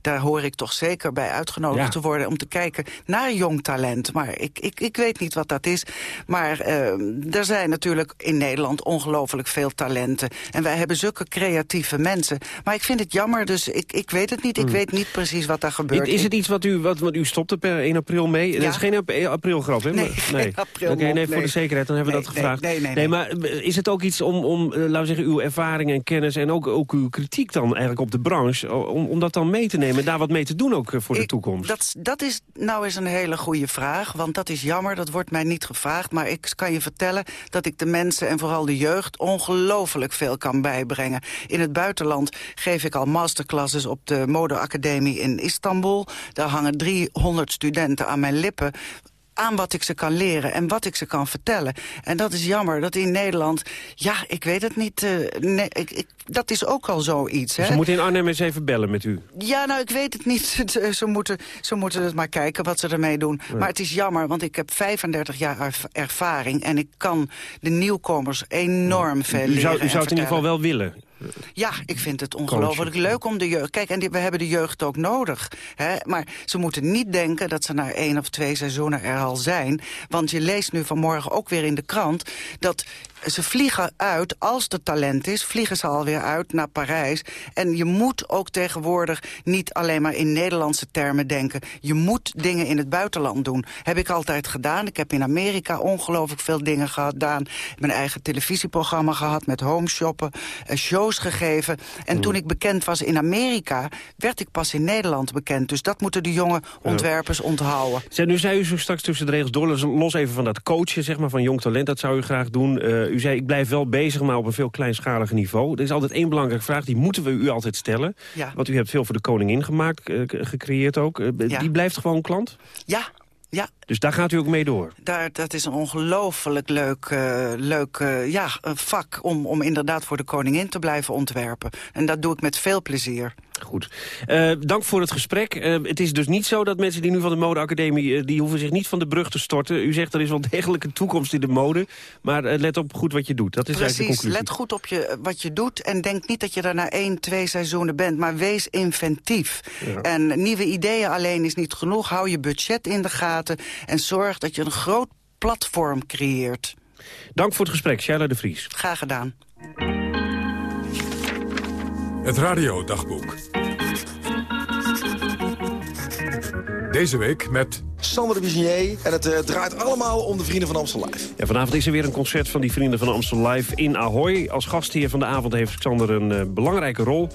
daar hoor ik toch zeker bij uitgenodigd Ja. te worden... om te kijken naar jong talent. Maar ik, ik, ik weet niet wat dat is. Maar eh, er zijn natuurlijk in Nederland ongelooflijk veel talenten. En wij hebben zulke creatieve mensen. Maar ik vind het jammer, dus ik, ik weet het niet. Ik weet niet precies wat daar gebeurt. Is het iets wat u, wat, wat u stopte per 1 april mee? Dat Ja. is geen ap- aprilgrap, hè? Nee, aprilmop, Oké, nee, voor nee. de zekerheid, dan hebben we Nee, dat gevraagd. nee, nee, nee, maar eh, is het ook iets om, om eh, laten we zeggen, uw ervaring en kennis... en ook, ook uw kritiek dan eigenlijk op de branche... om, om dat dan mee te nemen en daar wat mee te doen ook eh, voor de toekomst? Dat, dat is nou eens een hele goede vraag, want dat is jammer, dat wordt mij niet gevraagd. Maar ik kan je vertellen dat ik de mensen en vooral de jeugd ongelooflijk veel kan bijbrengen. In het buitenland geef ik al masterclasses op de modeacademie in Istanbul. Daar hangen 300 studenten aan mijn lippen aan wat ik ze kan leren en wat ik ze kan vertellen. En dat is jammer, dat in Nederland... Ja, ik weet het niet. eh, nee, ik, ik, dat is ook al zoiets, hè? Ze moeten in Arnhem eens even bellen met u. Ja, nou, ik weet het niet. Ze, moeten, ze moeten het maar kijken wat ze ermee doen. Ja. Maar het is jammer, want ik heb 35 jaar erv- ervaring... en ik kan de nieuwkomers enorm veel U leren zou, u zou het in ieder geval wel willen. Ja, ik vind het ongelooflijk leuk om de jeugd... Kijk, en die- we hebben de jeugd ook nodig. Hè? Maar ze moeten niet denken dat ze na één of twee seizoenen er al zijn. Want je leest nu vanmorgen ook weer in de krant... dat ze vliegen uit, als er talent is... vliegen ze alweer uit naar Parijs. En je moet ook tegenwoordig niet alleen maar in Nederlandse termen denken. Je moet dingen in het buitenland doen. Heb ik altijd gedaan. Ik heb in Amerika ongelooflijk veel dingen gedaan. Mijn eigen televisieprogramma gehad met homeshoppen. eh, shows gegeven. En toen ik bekend was in Amerika... werd ik pas in Nederland bekend. Dus dat moeten de jonge ontwerpers onthouden. Zeg, nu zei u zo straks tussen de regels door, los- los even van dat coachen zeg maar, van jong talent, dat zou u graag doen. Eh, u zei, ik blijf wel bezig, maar op een veel kleinschaliger niveau. Er is altijd één belangrijke vraag, die moeten we u altijd stellen. Ja. Want u hebt veel voor de koningin gemaakt, eh, gecreëerd ook. Eh, Ja. Die blijft gewoon klant? Ja, ja. Dus daar gaat u ook mee door? Daar, dat is een ongelooflijk leuk, eh, leuk ja, vak om, om inderdaad voor de koningin te blijven ontwerpen. En dat doe ik met veel plezier. Goed. Eh, dank voor het gesprek. Eh, het is dus niet zo dat mensen die nu van de modeacademie... eh, die hoeven zich niet van de brug te storten. U zegt er is wel degelijk een toekomst in de mode. Maar let op goed wat je doet. Dat is eigenlijk de Precies, conclusie. let goed op je, wat je doet en denk niet dat je daar na één, twee seizoenen bent. Maar wees inventief. Ja. En nieuwe ideeën alleen is niet genoeg. Hou je budget in de gaten en zorg dat je een groot platform creëert. Dank voor het gesprek, Shaila de Vries. Graag gedaan. Het radiodagboek. Deze week met... Sander de Bizinier. En het eh, draait allemaal om de Vrienden van Amstel Live. Ja, vanavond is er weer een concert van die Vrienden van Amstel Live in Ahoy. Als gastheer van de avond heeft Xander een eh, belangrijke rol.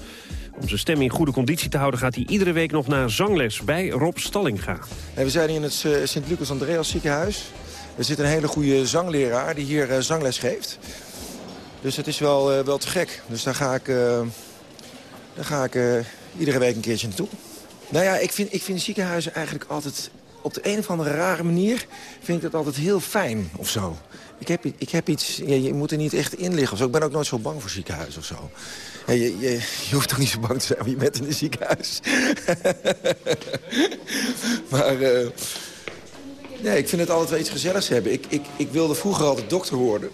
Om zijn stem in goede conditie te houden gaat hij iedere week nog naar zangles bij Rob Stallinga. En we zijn hier in het eh, Sint-Lucas-Andreas ziekenhuis. Er zit een hele goede zangleraar die hier eh, zangles geeft. Dus het is wel, eh, wel te gek. Dus daar ga ik, eh, daar ga ik eh, iedere week een keertje naartoe. Nou ja, ik vind, ik vind ziekenhuizen eigenlijk altijd... op de een of andere rare manier vind ik dat altijd heel fijn of zo. Ik heb, ik heb iets... Je moet er niet echt in liggen zo. Ik ben ook nooit zo bang voor ziekenhuizen of zo. Je, je hoeft toch niet zo bang te zijn, want je bent in een ziekenhuis. maar... eh, Nee, ik vind het altijd wel iets gezelligs hebben. Ik, ik, ik wilde vroeger altijd dokter worden.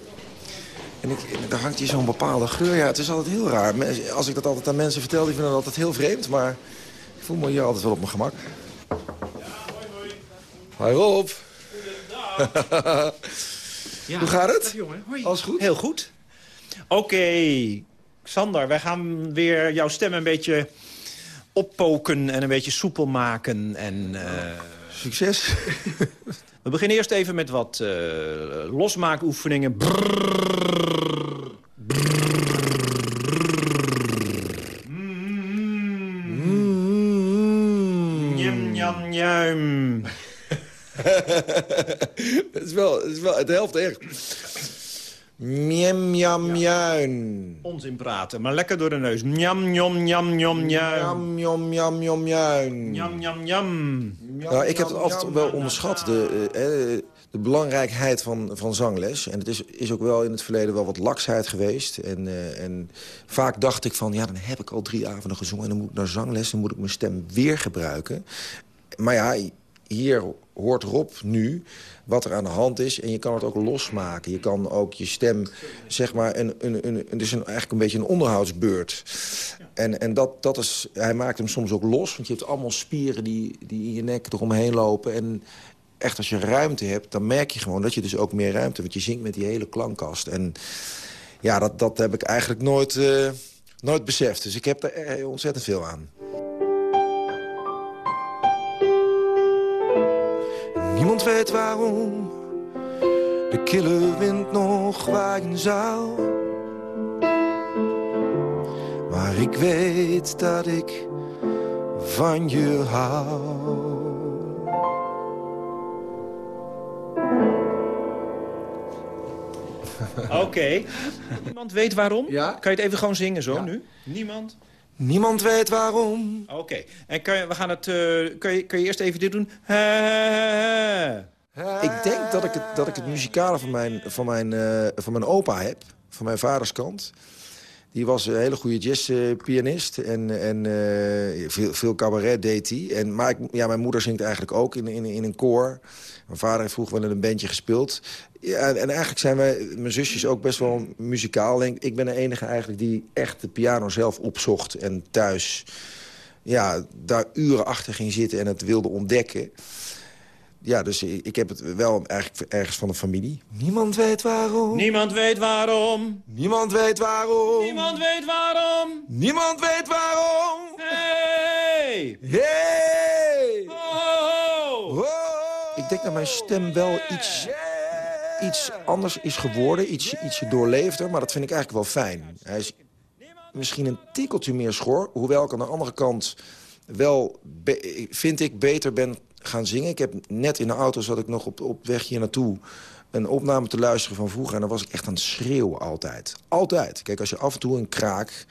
En, ik, daar hangt hier zo'n bepaalde geur. Ja, het is altijd heel raar. Als ik dat altijd aan mensen vertel, die vinden dat altijd heel vreemd. Maar ik voel me hier altijd wel op mijn gemak. Hoi Rob. Hoe gaat het? Alles goed? Heel goed. Oké, Sander, wij gaan weer jouw stem een beetje oppoken en een beetje soepel maken. En, Succes. We beginnen eerst even met wat eh, losmaakoefeningen. Brrrr. Njam, njam, njam. Het is wel, het is wel de helft echt. Mjem, mjam, mjuin. Onzin praten, maar lekker door de neus. Njam, njom, njam, njom, njam. Jam, jam, jam, jam, juin. Njam, njam, njam. Nou, ik heb het altijd wel onderschat, de, eh, eh, de belangrijkheid van, van zangles. En het is, is ook wel in het verleden wel wat laksheid geweest. En, eh, en vaak dacht ik van, ja, dan heb ik al drie avonden gezongen... en dan moet ik naar zangles, dan moet ik mijn stem weer gebruiken. Maar ja, hier hoort Rob nu wat er aan de hand is. En je kan het ook losmaken. Je kan ook je stem, zeg maar, een, een, een, het is eigenlijk een beetje een onderhoudsbeurt. En, en dat, dat is, hij maakt hem soms ook los. Want je hebt allemaal spieren die, die in je nek eromheen lopen. En echt als je ruimte hebt, dan merk je gewoon dat je dus ook meer ruimte... want je zingt met die hele klankkast. En ja, dat, dat heb ik eigenlijk nooit, uh, nooit beseft. Dus ik heb er ontzettend veel aan. Niemand weet waarom de kille wind nog waaien zou. Maar ik weet dat ik van je hou. Oké. Niemand weet waarom? Ja? Kan je het even gewoon zingen zo nu? Niemand? Niemand weet waarom. Oké. En kan je, we gaan het, uh, kun, je, kun je eerst even dit doen? Ik denk dat ik het, dat ik het muzikale van mijn, van, mijn, uh, van mijn opa heb. Van mijn vaders kant. Die was een hele goede jazzpianist. En, en uh, veel, veel cabaret deed hij. En, maar ik, ja, mijn moeder zingt eigenlijk ook in, in, in een koor. Mijn vader heeft vroeger wel in een bandje gespeeld. Ja, en eigenlijk zijn wij, mijn zusjes, ook best wel muzikaal. Ik ben de enige eigenlijk die echt de piano zelf opzocht en thuis... Ja, daar uren achter ging zitten en het wilde ontdekken. Ja, dus ik heb het wel eigenlijk ergens van de familie. Niemand weet waarom. Niemand weet waarom. Niemand weet waarom. Niemand weet waarom. Niemand weet waarom. Hey! Hey! Ho, ho. Ik denk dat mijn stem wel iets iets anders is geworden, iets, ietsje doorleefder. Maar dat vind ik eigenlijk wel fijn. Hij is misschien een tikkeltje meer schor. Hoewel ik aan de andere kant wel, vind ik, beter ben gaan zingen. Ik heb net in de auto, zat ik nog op, op weg hier naartoe... een opname te luisteren van vroeger. En dan was ik echt aan het schreeuwen altijd. Altijd. Kijk, als je af en toe een kraak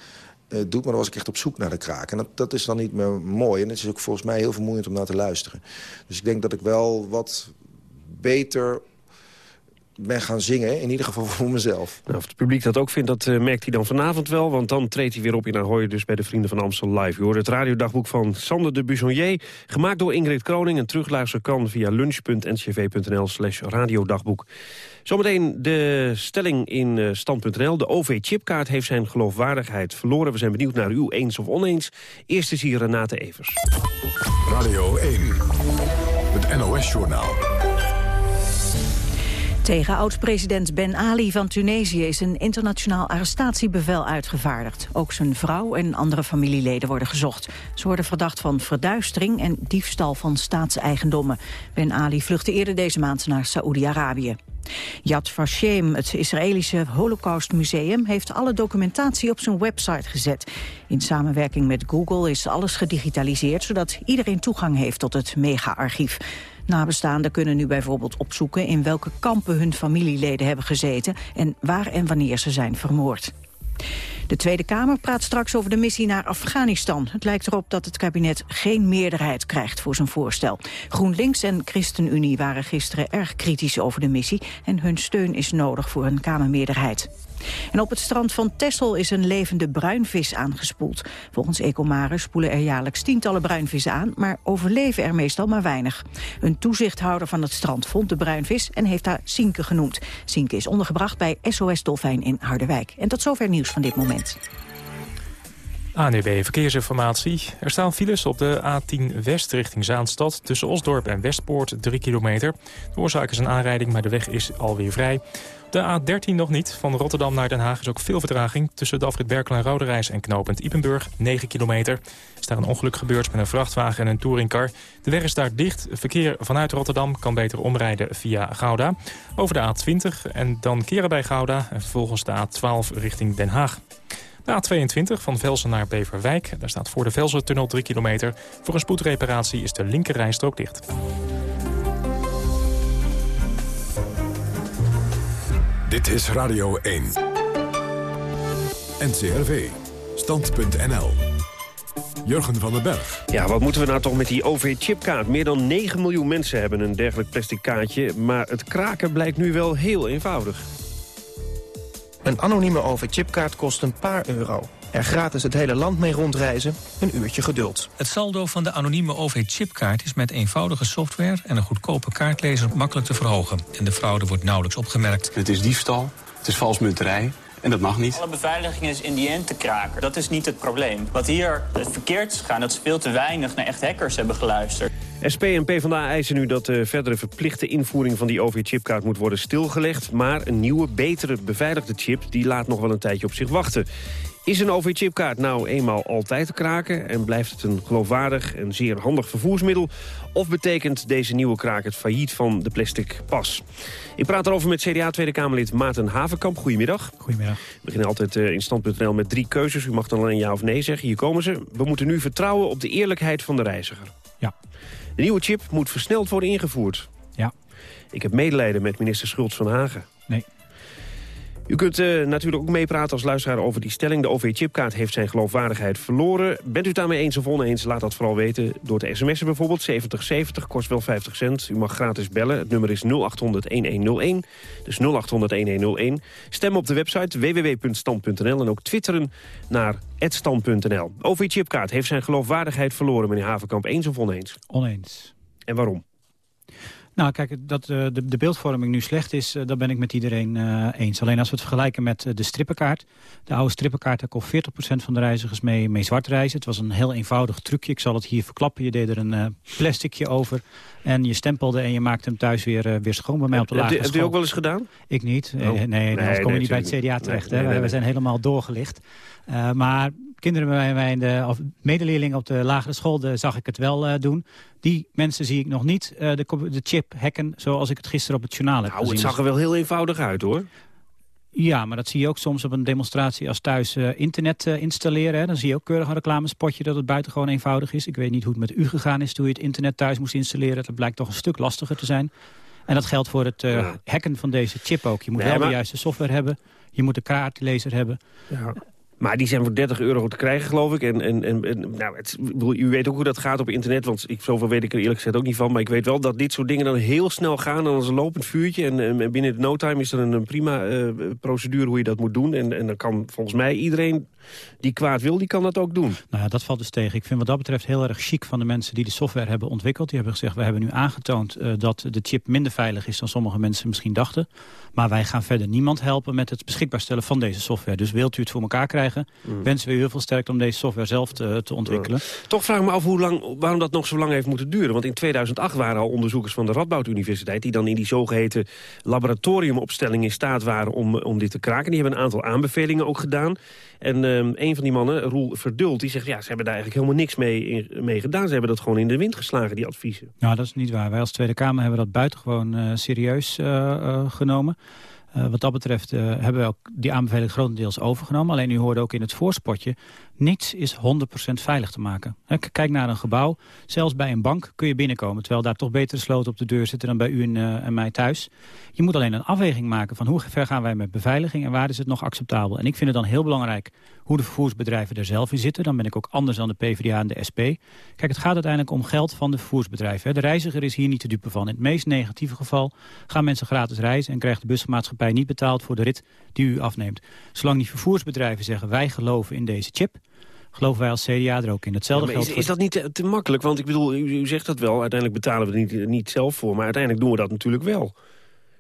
uh, doet... maar dan was ik echt op zoek naar de kraak. En dat, dat is dan niet meer mooi. En het is ook volgens mij heel vermoeiend om naar te luisteren. Dus ik denk dat ik wel wat beter ben gaan zingen, in ieder geval voor mezelf. Nou, of het publiek dat ook vindt, dat uh, merkt hij dan vanavond wel... want dan treedt hij weer op in Ahoy, dus bij de Vrienden van Amstel Live. Je hoort het radiodagboek van Sander de Busonnier... gemaakt door Ingrid Kroning en terugluisteren kan via lunch.ncv.nl slash radiodagboek. Zometeen de stelling in uh, stand.nl. De OV-chipkaart heeft zijn geloofwaardigheid verloren. We zijn benieuwd naar u, eens of oneens. Eerst is hier Renate Evers. Radio 1, het NOS-journaal. Tegen oud-president Ben Ali van Tunesië is een internationaal arrestatiebevel uitgevaardigd. Ook zijn vrouw en andere familieleden worden gezocht. Ze worden verdacht van verduistering en diefstal van staatseigendommen. Ben Ali vluchtte eerder deze maand naar Saoedi-Arabië. Yad Vashem, het Israëlische Holocaustmuseum, heeft alle documentatie op zijn website gezet. In samenwerking met Google is alles gedigitaliseerd, zodat iedereen toegang heeft tot het mega-archief. Nabestaanden kunnen nu bijvoorbeeld opzoeken in welke kampen hun familieleden hebben gezeten en waar en wanneer ze zijn vermoord. De Tweede Kamer praat straks over de missie naar Afghanistan. Het lijkt erop dat het kabinet geen meerderheid krijgt voor zijn voorstel. GroenLinks en ChristenUnie waren gisteren erg kritisch over de missie... en hun steun is nodig voor een Kamermeerderheid. En op het strand van Texel is een levende bruinvis aangespoeld. Volgens Ecomare spoelen er jaarlijks tientallen bruinvissen aan... maar overleven er meestal maar weinig. Een toezichthouder van het strand vond de bruinvis en heeft haar Sienke genoemd. Sienke is ondergebracht bij SOS Dolfijn in Harderwijk. En tot zover nieuws van dit moment. ANUB e Verkeersinformatie. Er staan files op de A10 West richting Zaanstad... tussen Osdorp en Westpoort, 3 kilometer. De oorzaak is een aanrijding, maar de weg is alweer vrij. De A13 nog niet. Van Rotterdam naar Den Haag is ook veel vertraging. Tussen de afrit Berkel en en knooppunt Ipenburg, 9 kilometer. Er is daar een ongeluk gebeurd met een vrachtwagen en een touringcar. De weg is daar dicht. Verkeer vanuit Rotterdam kan beter omrijden via Gouda. Over de A20 en dan keren bij Gouda. En vervolgens de A12 richting Den Haag. De A22 van Velsen naar Beverwijk. Daar staat voor de Velsen-tunnel 3 kilometer. Voor een spoedreparatie is de linkerrijstrook dicht. Dit is Radio 1. NCRV. Stand.nl. Jurgen van den Berg. Ja, wat moeten we nou toch met die OV-chipkaart? Meer dan 9 miljoen mensen hebben een dergelijk plastic kaartje... maar het kraken blijkt nu wel heel eenvoudig. Een anonieme OV-chipkaart kost een paar euro. Er gratis het hele land mee rondreizen, een uurtje geduld. Het saldo van de anonieme OV-chipkaart is met eenvoudige software... en een goedkope kaartlezer makkelijk te verhogen. En de fraude wordt nauwelijks opgemerkt. Het is diefstal, het is valsmunterij en dat mag niet. Alle beveiliging is in die end te kraken. Dat is niet het probleem. Wat hier verkeerd is gegaan, dat ze veel te weinig naar echt hackers hebben geluisterd. SP en PvdA eisen nu dat de verdere verplichte invoering van die OV-chipkaart moet worden stilgelegd. Maar een nieuwe, betere beveiligde chip die laat nog wel een tijdje op zich wachten. Is een OV-chipkaart nou eenmaal altijd te kraken... en blijft het een geloofwaardig en zeer handig vervoersmiddel... of betekent deze nieuwe kraak het failliet van de plastic pas? Ik praat erover met CDA-Tweede Kamerlid Maarten Havenkamp. Goedemiddag. Goedemiddag. We beginnen altijd eh, in stand.nl met drie keuzes. U mag dan alleen ja of nee zeggen. Hier komen ze. We moeten nu vertrouwen op de eerlijkheid van de reiziger. Ja. De nieuwe chip moet versneld worden ingevoerd. Ja. Ik heb medelijden met minister Schultz van Hagen. Nee. U kunt uh, natuurlijk ook meepraten als luisteraar over die stelling. De OV-chipkaart heeft zijn geloofwaardigheid verloren. Bent u het daarmee eens of oneens, laat dat vooral weten. Door te sms'en bijvoorbeeld, 7070, kost wel 50 cent. U mag gratis bellen, het nummer is 0800-1101. Dus 0800-1101. Stem op de website www.stand.nl en ook twitteren naar @stand.nl. OV-chipkaart heeft zijn geloofwaardigheid verloren, meneer Havenkamp. Eens of oneens? Oneens. En waarom? Nou, kijk, dat uh, de, de, beeldvorming nu slecht is, uh, dat ben ik met iedereen uh, eens. Alleen als we het vergelijken met de strippenkaart. De oude strippenkaart, daar kon 40% van de reizigers mee, mee zwart reizen. Het was een heel eenvoudig trucje. Ik zal het hier verklappen. Je deed er een plasticje over en je stempelde en je maakte hem thuis weer, weer schoon bij mij op de lagere school. Heb je ook wel eens gedaan? Ik niet. Oh. Nee, nee, anders kom je niet bij het CDA terecht. Nee, hè? We zijn helemaal doorgelicht. maar kinderen bij mij, de, of medeleerlingen op de lagere school, de, zag ik het wel uh, doen. Die mensen zie ik nog niet uh, de, de, chip hacken zoals ik het gisteren op het journaal heb nou, gezien. het zag er wel heel eenvoudig uit hoor. Ja, maar dat zie je ook soms op een demonstratie als thuis uh, internet installeren. Hè. Dan zie je ook keurig een reclamespotje dat het buitengewoon eenvoudig is. Ik weet niet hoe het met u gegaan is toen je het internet thuis moest installeren. Dat blijkt toch een stuk lastiger te zijn. En dat geldt voor het ja. hacken van deze chip ook. Je moet nee, wel maar... de juiste software hebben. Je moet de kaartlezer hebben. Ja. Maar die zijn voor 30 euro te krijgen, geloof ik. En, en, en, nou, het, u weet ook hoe dat gaat op internet. Want ik, zoveel weet ik er eerlijk gezegd ook niet van. Maar ik weet wel dat dit soort dingen dan heel snel gaan. Dan als een lopend vuurtje. En, en binnen no time is er een, prima uh, procedure hoe je dat moet doen. En, en dan kan volgens mij iedereen die kwaad wil, die kan dat ook doen. Nou ja, dat valt dus tegen. Ik vind wat dat betreft heel erg chic van de mensen die de software hebben ontwikkeld. Die hebben gezegd, we hebben nu aangetoond uh, dat de chip minder veilig is dan sommige mensen misschien dachten. Maar wij gaan verder niemand helpen met het beschikbaar stellen van deze software. Dus wilt u het voor elkaar krijgen, mm. wensen we u heel veel sterkte om deze software zelf te, te ontwikkelen. Ja. Toch vraag ik me af hoe lang, waarom dat nog zo lang heeft moeten duren. Want in 2008 waren al onderzoekers van de Radboud Universiteit... die dan in die zogeheten laboratoriumopstelling in staat waren om, om dit te kraken. Die hebben een aantal aanbevelingen ook gedaan. En um, een van die mannen, Roel Verdult, die zegt... ja, ze hebben daar eigenlijk helemaal niks mee, in, mee gedaan. Ze hebben dat gewoon in de wind geslagen, die adviezen. Nou, dat is niet waar. Wij als Tweede Kamer hebben dat buitengewoon uh, serieus uh, uh, genomen. Uh, wat dat betreft uh, hebben we ook die aanbeveling grotendeels overgenomen. Alleen u hoorde ook in het voorspotje, niets is 100% veilig te maken. Kijk naar een gebouw, zelfs bij een bank kun je binnenkomen... terwijl daar toch betere sloten op de deur zitten dan bij u en, uh, en mij thuis. Je moet alleen een afweging maken van hoe ver gaan wij met beveiliging... en waar is het nog acceptabel. En ik vind het dan heel belangrijk hoe de vervoersbedrijven er zelf in zitten. Dan ben ik ook anders dan de PvdA en de SP. Kijk, het gaat uiteindelijk om geld van de vervoersbedrijven. De reiziger is hier niet te dupe van. In het meest negatieve geval gaan mensen gratis reizen... en krijgt de busmaatschappij niet betaald voor de rit die u afneemt. Zolang die vervoersbedrijven zeggen wij geloven in deze chip geloven wij als CDA er ook in. Hetzelfde ja, is, is, dat niet te, te, makkelijk? Want ik bedoel, u, u, zegt dat wel, uiteindelijk betalen we er niet, niet zelf voor... maar uiteindelijk doen we dat natuurlijk wel.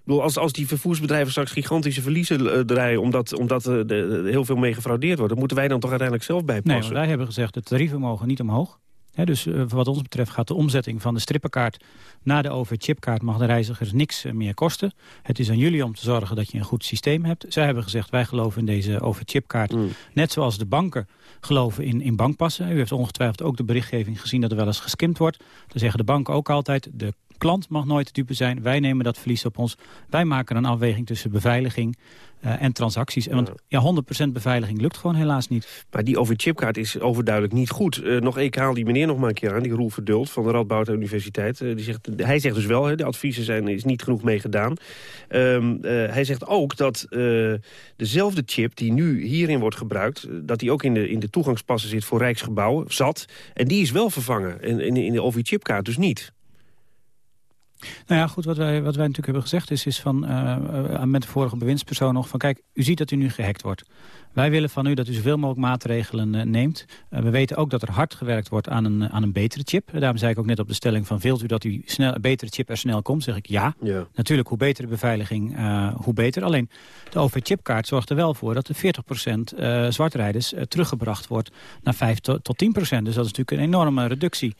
Bedoel, als, als die vervoersbedrijven straks gigantische verliezen uh, draaien... omdat, omdat uh, de, heel veel mee gefraudeerd wordt... moeten wij dan toch uiteindelijk zelf bijpassen? Nee, wij hebben gezegd, de tarieven mogen niet omhoog. He, dus uh, wat ons betreft gaat de omzetting van de strippenkaart naar de OV-chipkaart mag de reizigers niks uh, meer kosten. Het is aan jullie om te zorgen dat je een goed systeem hebt. Zij hebben gezegd, wij geloven in deze OV-chipkaart. Mm. Net zoals de banken geloven in, in bankpassen. U heeft ongetwijfeld ook de berichtgeving gezien dat er wel eens geskimd wordt. Dan zeggen de banken ook altijd, de klant mag nooit dupe zijn. Wij nemen dat verlies op ons. Wij maken een afweging tussen beveiliging uh, en transacties. En want ja, 100% beveiliging lukt gewoon helaas niet. Maar die OV-chipkaart is overduidelijk niet goed. Uh, nog, ik haal die meneer nog maar een keer aan, die Roel Verdult van de Radboud Universiteit. Uh, die zegt, hij zegt dus wel, hè, de adviezen zijn is niet genoeg mee gedaan. Um, hij zegt ook dat dezelfde chip die nu hierin wordt gebruikt... dat die ook in de, in de toegangspassen zit voor Rijksgebouwen, zat. En die is wel vervangen. En in, in de OV-chipkaart dus niet. Nou ja, goed, wat wij, wat wij natuurlijk hebben gezegd is, is van, uh, met de vorige bewindspersoon nog van kijk, u ziet dat u nu gehackt wordt. Wij willen van u dat u zoveel mogelijk maatregelen uh, neemt. Uh, we weten ook dat er hard gewerkt wordt aan een, aan een betere chip. Daarom zei ik ook net op de stelling van wilt u dat u snel, een betere chip er snel komt? Zeg ik ja. ja. Natuurlijk, hoe beter de beveiliging, hoe beter. Alleen de OV-chipkaart zorgt er wel voor dat de 40% zwartrijders teruggebracht wordt naar 5 tot 10%. Dus dat is natuurlijk een enorme reductie.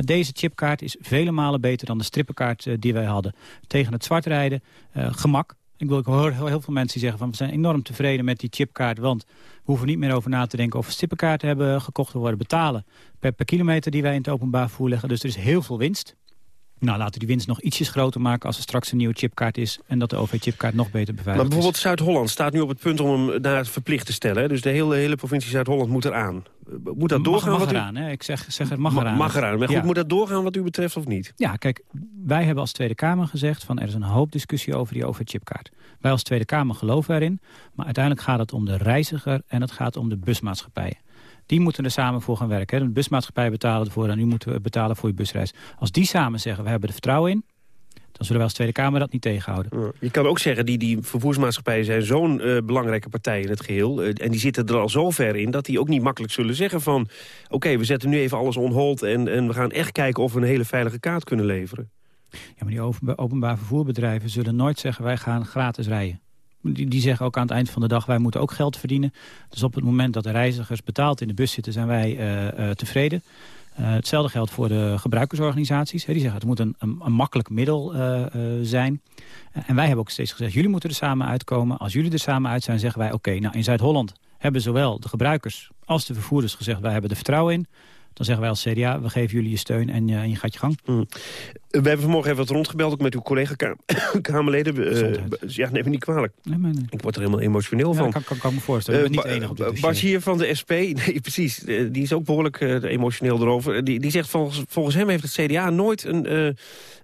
deze chipkaart is vele malen beter dan de strippenkaart die wij hadden. Tegen het zwartrijden, gemak, ik, wil, hoor heel veel mensen die zeggen van we zijn enorm tevreden met die chipkaart. Want we hoeven niet meer over na te denken of we stippenkaarten hebben gekocht. We worden betalen per, per kilometer die wij in het openbaar vervoer leggen. Dus er is heel veel winst. Nou, laten we die winst nog ietsjes groter maken als er straks een nieuwe chipkaart is... en dat de OV-chipkaart nog beter beveiligd Maar bijvoorbeeld Zuid-Holland staat nu op het punt om hem daar verplicht te stellen. Dus de hele, hele provincie Zuid-Holland moet eraan. Moet dat doorgaan? Mag, eraan, hè? Ik zeg, zeg het mag Ma eraan. Mag eraan. Maar goed, ja. moet dat doorgaan wat u betreft of niet? Ja, kijk, wij hebben als Tweede Kamer gezegd... van er is een hoop discussie over die OV-chipkaart. Wij als Tweede Kamer geloven erin. Maar uiteindelijk gaat het om de reiziger en het gaat om de busmaatschappijen. Die moeten er samen voor gaan werken. De busmaatschappij betalen ervoor en u moet betalen voor je busreis. Als die samen zeggen, we hebben er vertrouwen in dan zullen wij als Tweede Kamer dat niet tegenhouden. Je kan ook zeggen, die, die vervoersmaatschappijen zijn zo'n uh, belangrijke partij in het geheel. Uh, en die zitten er al zo ver in dat die ook niet makkelijk zullen zeggen van... oké, okay, we zetten nu even alles on hold en, en we gaan echt kijken of we een hele veilige kaart kunnen leveren. Ja, maar die openbaar vervoerbedrijven zullen nooit zeggen wij gaan gratis rijden. Die, die, zeggen ook aan het eind van de dag, wij moeten ook geld verdienen. Dus op het moment dat de reizigers betaald in de bus zitten, zijn wij uh, tevreden. Uh, hetzelfde geldt voor de gebruikersorganisaties. Die zeggen het moet een, een, makkelijk middel zijn. en wij hebben ook steeds gezegd, jullie moeten er samen uitkomen. Als jullie er samen uit zijn, zeggen wij... oké, nou in Zuid-Holland hebben zowel de gebruikers als de vervoerders gezegd... wij hebben er vertrouwen in. Dan zeggen wij als CDA, we geven jullie je steun en, en je gaat je gang. Mm. We hebben vanmorgen even wat rondgebeld, ook met uw collega-Kamerleden. Uh, ja, neem me niet kwalijk. Nee. Ik word er helemaal emotioneel ja, van. kan, kan, kan me voorstellen. Ik ben niet enig op dit Bas hier van de SP, nee, precies, die is ook behoorlijk emotioneel erover. Die, die zegt, volgens, volgens hem heeft het CDA nooit een,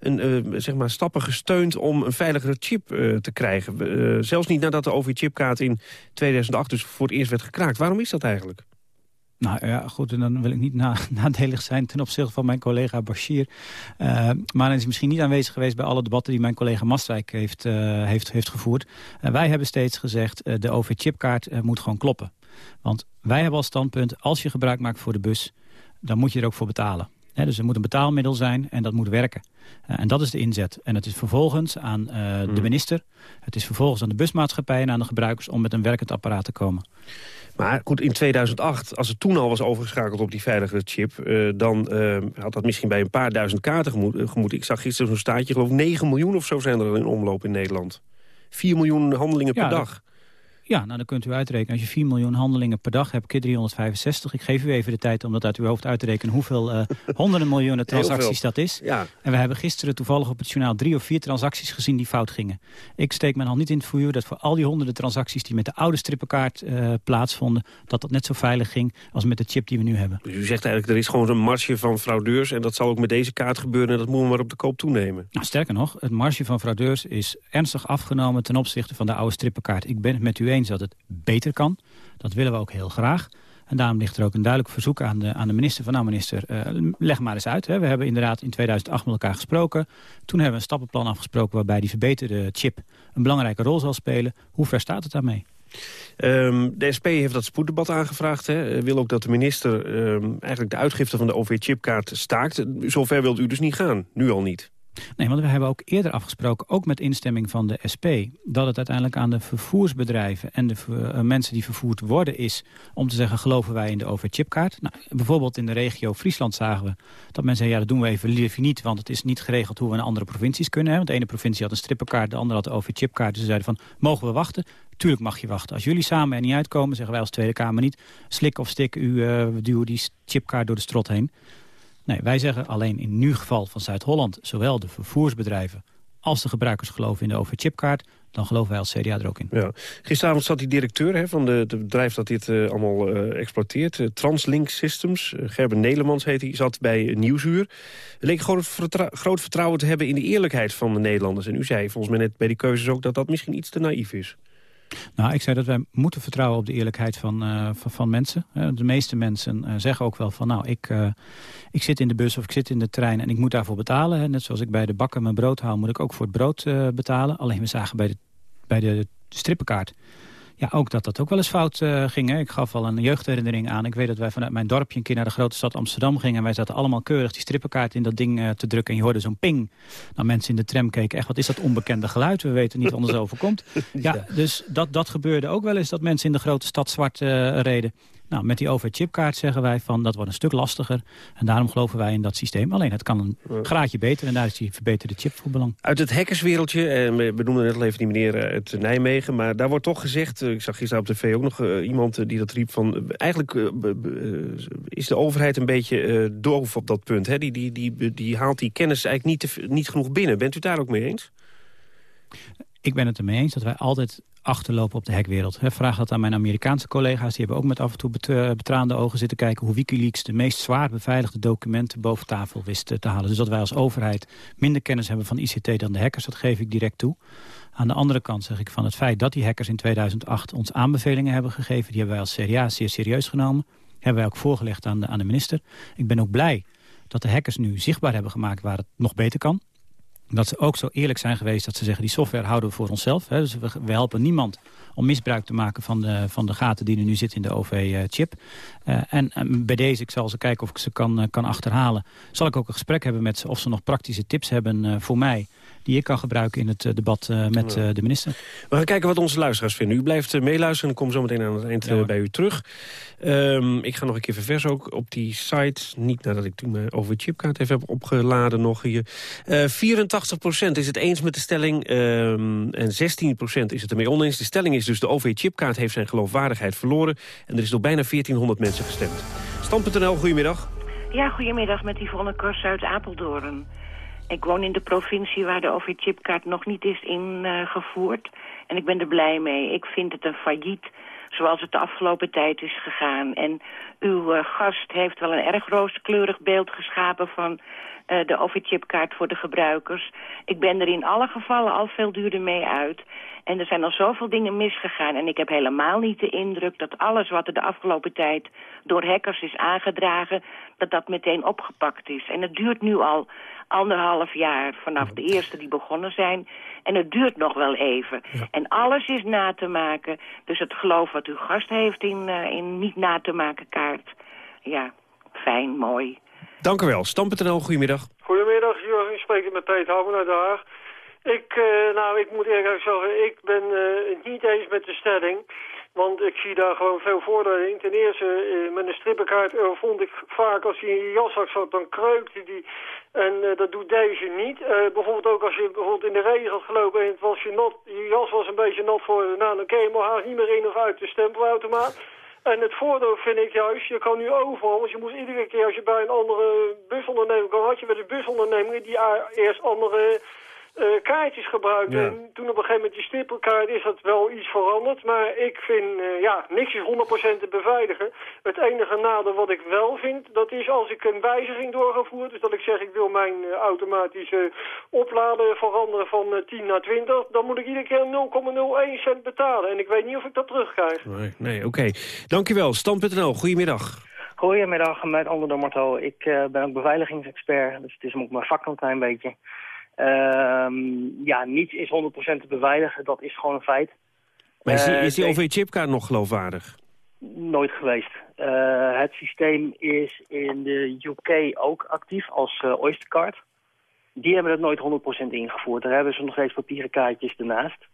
een zeg maar stappen gesteund... om een veiligere chip te krijgen. zelfs niet nadat de OV-chipkaart in 2008 dus voor het eerst werd gekraakt. Waarom is dat eigenlijk? Nou ja, goed, en dan wil ik niet na, nadelig zijn ten opzichte van mijn collega Bashir. Uh, maar hij is misschien niet aanwezig geweest bij alle debatten die mijn collega Mastrijk heeft, uh, heeft, heeft gevoerd. Uh, wij hebben steeds gezegd, de OV-chipkaart moet gewoon kloppen. Want wij hebben als standpunt, als je gebruik maakt voor de bus, dan moet je er ook voor betalen. He, dus er moet een betaalmiddel zijn en dat moet werken. Uh, en dat is de inzet. En het is vervolgens aan uh, mm. de minister, het is vervolgens aan de busmaatschappij en aan de gebruikers om met een werkend apparaat te komen. Maar goed, in 2008, als het toen al was overgeschakeld op die veilige chip... Uh, dan had dat misschien bij een paar duizend kaarten gemoet. gemoet. Ik zag gisteren zo'n staatje, geloof 9 miljoen of zo zijn er in omloop in Nederland. 4 miljoen handelingen ja, per dag. Ja, nou dan kunt u uitrekenen. Als je 4 miljoen handelingen per dag hebt, keer 365. Ik geef u even de tijd om dat uit uw hoofd uit te rekenen... hoeveel uh, honderden miljoenen transacties dat is. Ja. En we hebben gisteren toevallig op het journaal drie of vier transacties gezien die fout gingen. Ik steek mijn hand niet in het vuur dat voor al die honderden transacties... die met de oude strippenkaart uh, plaatsvonden... dat dat net zo veilig ging als met de chip die we nu hebben. Dus u zegt eigenlijk, er is gewoon een marge van fraudeurs... en dat zal ook met deze kaart gebeuren en dat moeten we maar op de koop toenemen. Nou, sterker nog, het marge van fraudeurs is ernstig afgenomen... ten opzichte van de oude strippenkaart. Ik ben het met u eens dat het beter kan. Dat willen we ook heel graag. En daarom ligt er ook een duidelijk verzoek aan de, aan de minister van... nou minister, uh, leg maar eens uit. Hè. We hebben inderdaad in 2008 met elkaar gesproken. Toen hebben we een stappenplan afgesproken... waarbij die verbeterde chip een belangrijke rol zal spelen. Hoe ver staat het daarmee? Um, de SP heeft dat spoeddebat aangevraagd. Hè. Wil ook dat de minister um, eigenlijk de uitgifte van de OV-chipkaart staakt. Zover wilt u dus niet gaan, nu al niet. Nee, want we hebben ook eerder afgesproken, ook met instemming van de SP... dat het uiteindelijk aan de vervoersbedrijven en de uh, mensen die vervoerd worden is... om te zeggen, geloven wij in de OV-chipkaart? Nou, bijvoorbeeld in de regio Friesland zagen we dat mensen ja, dat doen we even liever niet, want het is niet geregeld hoe we naar andere provincies kunnen. Want de ene provincie had een strippenkaart, de andere had de OV-chipkaart. Dus ze zeiden van, mogen we wachten? Tuurlijk mag je wachten. Als jullie samen er niet uitkomen, zeggen wij als Tweede Kamer niet... slik of stik, u, uh, die chipkaart door de strot heen... Nee, wij zeggen alleen in nu geval van Zuid-Holland... zowel de vervoersbedrijven als de gebruikers geloven in de OV-chipkaart... dan geloven wij als CDA er ook in. Ja. Gisteravond zat die directeur hè, van het bedrijf dat dit uh, allemaal uh, exploiteert... Uh, Translink Systems, Gerben Nederlands heet hij, zat bij Nieuwsuur. Er leek vertrou groot vertrouwen te hebben in de eerlijkheid van de Nederlanders. En u zei volgens mij net bij die keuzes ook dat dat misschien iets te naïef is. Nou, ik zei dat wij moeten vertrouwen op de eerlijkheid van, uh, van, mensen. de meeste mensen uh, zeggen ook wel van, nou, ik, ik zit in de bus of ik zit in de trein en ik moet daarvoor betalen. Net zoals ik bij de bakker mijn brood haal, moet ik ook voor het brood betalen. Alleen we zagen bij de, bij de strippenkaart ja, ook dat dat ook wel eens fout uh, ging. Hè. Ik gaf al een jeugdherinnering aan. Ik weet dat wij vanuit mijn dorpje een keer naar de grote stad Amsterdam gingen. En wij zaten allemaal keurig die strippenkaart in dat ding uh, te drukken. En je hoorde zo'n ping. Nou, mensen in de tram keken echt, wat is dat onbekende geluid? We weten niet ons overkomt. Ja, ja, dus dat, dat gebeurde ook wel eens, dat mensen in de grote stad zwart uh, reden. Nou, met die OV-chipkaart zeggen wij van dat wordt een stuk lastiger. En daarom geloven wij in dat systeem. Alleen het kan een graadje beter en daar is die verbeterde chip voor belang. Uit het hackerswereldje, en we benoemden net al even die meneer uit Nijmegen... maar daar wordt toch gezegd, ik zag gisteren op tv ook nog uh, iemand die dat riep... van eigenlijk uh, is de overheid een beetje uh, doof op dat punt. Hè? Die, die, die, die haalt die kennis eigenlijk niet, te, niet genoeg binnen. Bent u daar ook mee eens? Ik ben het ermee eens dat wij altijd achterlopen op de hackwereld. Vraag dat aan mijn Amerikaanse collega's. Die hebben ook met af en toe betraande ogen zitten kijken... hoe Wikileaks de meest zwaar beveiligde documenten boven tafel wist te halen. Dus dat wij als overheid minder kennis hebben van ICT dan de hackers... dat geef ik direct toe. Aan de andere kant zeg ik van het feit dat die hackers in 2008 ons aanbevelingen hebben gegeven... die hebben wij als CDA zeer serieus genomen. Hebben wij ook voorgelegd aan de, aan de minister. Ik ben ook blij dat de hackers nu zichtbaar hebben gemaakt waar het nog beter kan dat ze ook zo eerlijk zijn geweest dat ze zeggen... die software houden we voor onszelf. Hè. Dus we, helpen niemand om misbruik te maken van de, van de gaten die er nu zitten in de OV-chip. Uh, en, en, bij deze, ik zal ze kijken of ik ze kan, uh, kan achterhalen... zal ik ook een gesprek hebben met ze of ze nog praktische tips hebben voor mij die ik kan gebruiken in het debat uh, met uh, de minister. We gaan kijken wat onze luisteraars vinden. U blijft uh, meeluisteren en kom zo meteen aan het eind ja, bij u terug. Um, ik ga nog een keer verversen ook op die site. Niet nadat ik toen mijn over chipkaart even heb opgeladen nog hier. 84% is het eens met de stelling um, en 16% is het ermee oneens. De stelling is dus de OV-chipkaart heeft zijn geloofwaardigheid verloren. En er is door bijna 1400 mensen gestemd. Stand.nl, goedemiddag. Ja, goedemiddag met Yvonne Kors uit Apeldoorn. Ik woon in de provincie waar de OV-chipkaart nog niet is ingevoerd. En ik ben er blij mee. Ik vind het een failliet zoals het de afgelopen tijd is gegaan. En uw uh, gast heeft wel een erg rooskleurig beeld geschapen van uh, de OV-chipkaart voor de gebruikers. Ik ben er in alle gevallen al veel duurder mee uit. En er zijn al zoveel dingen misgegaan. En ik heb helemaal niet de indruk dat alles wat er de afgelopen tijd door hackers is aangedragen, dat dat meteen opgepakt is. En het duurt nu al anderhalf jaar vanaf de eerste die begonnen zijn. En het duurt nog wel even. Ja. En alles is na te maken. Dus het geloof wat uw gast heeft in, uh, in niet na te maken kaart. Ja, fijn, mooi. Dank u wel. Stam.nl, goedemiddag. Goedemiddag, u spreekt met Peter Hammer uit Den Haag. Ik, uh, nou, ik moet eerlijk zeggen, ik ben uh, het niet eens met de stelling. Want ik zie daar gewoon veel voordelen in. Ten eerste, uh, met een strippenkaart vond ik vaak als hij in je jaszak zat, dan kreukte die. En uh, dat doet deze niet. Bijvoorbeeld ook als je bijvoorbeeld in de regen had gelopen en het was je, nat, je jas was een beetje nat voor nou, dan kun je maar haast niet meer in of uit de stempelautomaat. En het voordeel vind ik juist, je kan nu overal, want je moest iedere keer als je bij een andere busonderneming kwam, had je bij de busonderneming die eerst andere uh, kaartjes gebruikt. Ja. En toen op een gegeven moment die stipelkaart is dat wel iets veranderd. Maar ik vind, uh, ja, niks is 100% te beveiligen. Het enige nadeel wat ik wel vind, dat is als ik een wijziging doorgevoerd. Dus dat ik zeg, ik wil mijn uh, automatische opladen veranderen van 10 naar 20. Dan moet ik iedere keer 0,01 cent betalen. En ik weet niet of ik dat terugkrijg. Nee, nee oké. Okay. Dankjewel. Stand.nl, goedemiddag. Goedemiddag, met Onder Marto. Ik ben ook beveiligingsexpert, dus het is ook mijn vak een klein beetje. Um, ja, niets is 100% te beveiligen, dat is gewoon een feit. Maar is die, is die OV-chipkaart nog geloofwaardig? Nooit geweest. Uh, het systeem is in de UK ook actief als uh, Oystercard. Die hebben het nooit 100% ingevoerd. Daar hebben ze nog steeds papieren kaartjes ernaast.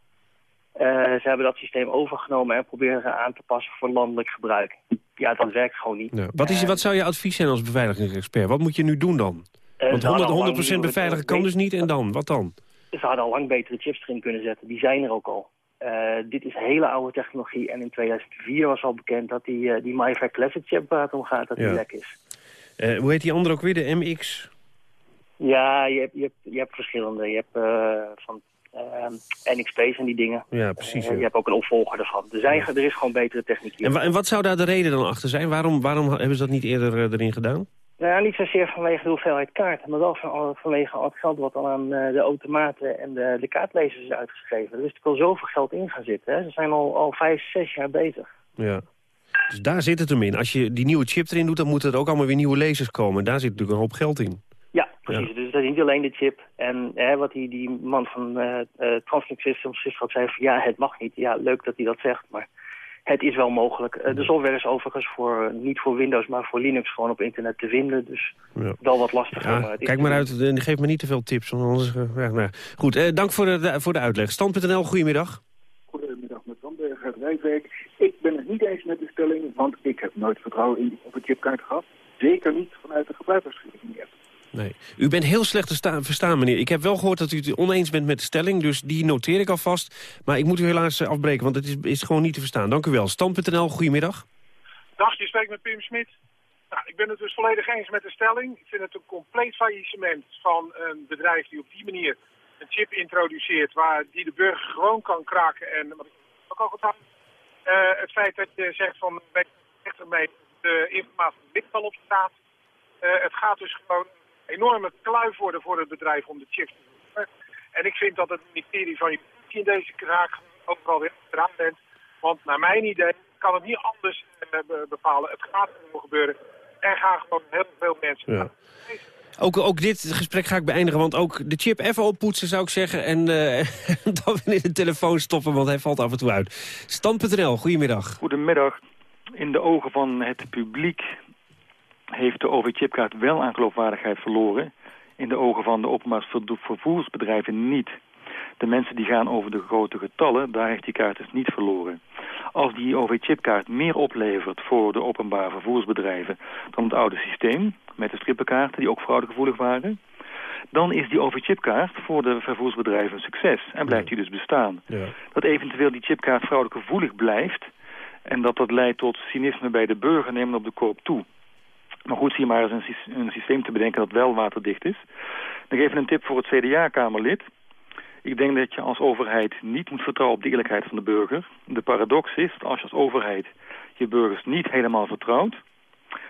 Uh, ze hebben dat systeem overgenomen en proberen aan te passen voor landelijk gebruik. Ja, dat werkt gewoon niet. Ja. Wat, is, wat zou je advies zijn als beveiligingsexpert? Wat moet je nu doen dan? Want 100%, 100 beveiligen kan dus niet en dan? Wat dan? Ze hadden al lang betere chips erin kunnen zetten. Die zijn er ook al. Uh, dit is hele oude technologie. En in 2004 was al bekend dat die, uh, die MyFair Classic chip waar het om gaat, dat die lek is. Uh, hoe heet die andere ook weer? De MX? Ja, je hebt, je hebt, je hebt verschillende. Je hebt van NXP's en die dingen. Ja, precies. Ja. Je hebt ook een opvolger ervan. Er, zijn, er is gewoon betere techniek. En, en, wat zou daar de reden dan achter zijn? Waarom, waarom hebben ze dat niet eerder erin gedaan? Nou ja, niet zozeer vanwege de hoeveelheid kaarten, maar wel van, vanwege al het geld wat al aan uh, de automaten en de, de kaartlezers is uitgeschreven. Er is natuurlijk al zoveel geld in gaan zitten. Hè. Ze zijn al, al vijf, zes jaar bezig. Ja. Dus daar zit het hem in. Als je die nieuwe chip erin doet, dan moeten er ook allemaal weer nieuwe lezers komen. Daar zit natuurlijk een hoop geld in. Ja, precies. Dus dat is niet alleen de chip. En hè, wat die, die man van uh, uh, Translink Systems gisteren zei van ja, het mag niet. Ja, leuk dat hij dat zegt, maar het is wel mogelijk. Uh, de software is overigens voor, niet voor Windows, maar voor Linux gewoon op internet te vinden. Dus ja. wel wat lastiger. Ja, maar kijk maar uit, en geef me niet te veel tips. want Anders, ja, nou, goed, eh, dank voor de, voor de uitleg. Stand.nl, goedemiddag. Goedemiddag, met Ramberg uit. Ik ben het niet eens met de stelling, want ik heb nooit vertrouwen in op een chipkaart gehad. Zeker niet vanuit de gebruikersvriendelijkheid. Nee. U bent heel slecht te verstaan, meneer. Ik heb wel gehoord dat u het oneens bent met de stelling, dus die noteer ik alvast. Maar ik moet u helaas eh, afbreken, want het is, is gewoon niet te verstaan. Dank u wel. Stand.nl, goedemiddag. Dag, je spreekt met Pim Smit. Nou, ik ben het dus volledig eens met de stelling. Ik vind het een compleet faillissement van een bedrijf die op die manier een chip introduceert... waar die de burger gewoon kan kraken. En ook al gedaan, uh, het feit dat je zegt van... echt ermee de informatie dit al op staat. Uh, het gaat dus gewoon enorme kluif worden voor het bedrijf om de chips te doen. En ik vind dat het ministerie van Justitie in deze zaak ook wel weer eraan bent. Want naar mijn idee kan het niet anders uh, bepalen. Het gaat gewoon gebeuren. Er gaan gewoon heel veel mensen ja. Ook, ook dit gesprek ga ik beëindigen, want ook de chip even oppoetsen zou ik zeggen. En uh, dan weer in de telefoon stoppen, want hij valt af en toe uit. Stand.nl, goedemiddag. Goedemiddag. In de ogen van het publiek heeft de OV-chipkaart wel aan geloofwaardigheid verloren. In de ogen van de openbaar vervoersbedrijven niet. De mensen die gaan over de grote getallen, daar heeft die kaart dus niet verloren. Als die OV-chipkaart meer oplevert voor de openbaar vervoersbedrijven dan het oude systeem, met de strippenkaarten die ook fraudegevoelig waren, dan is die OV-chipkaart voor de vervoersbedrijven een succes en blijft die dus bestaan. Ja. Dat eventueel die chipkaart fraudegevoelig blijft en dat dat leidt tot cynisme bij de burger nemen op de koop toe. Maar goed, zie maar eens een, een systeem te bedenken dat wel waterdicht is. Nog even een tip voor het CDA-kamerlid. Ik denk dat je als overheid niet moet vertrouwen op de eerlijkheid van de burger. De paradox is dat als je als overheid je burgers niet helemaal vertrouwt...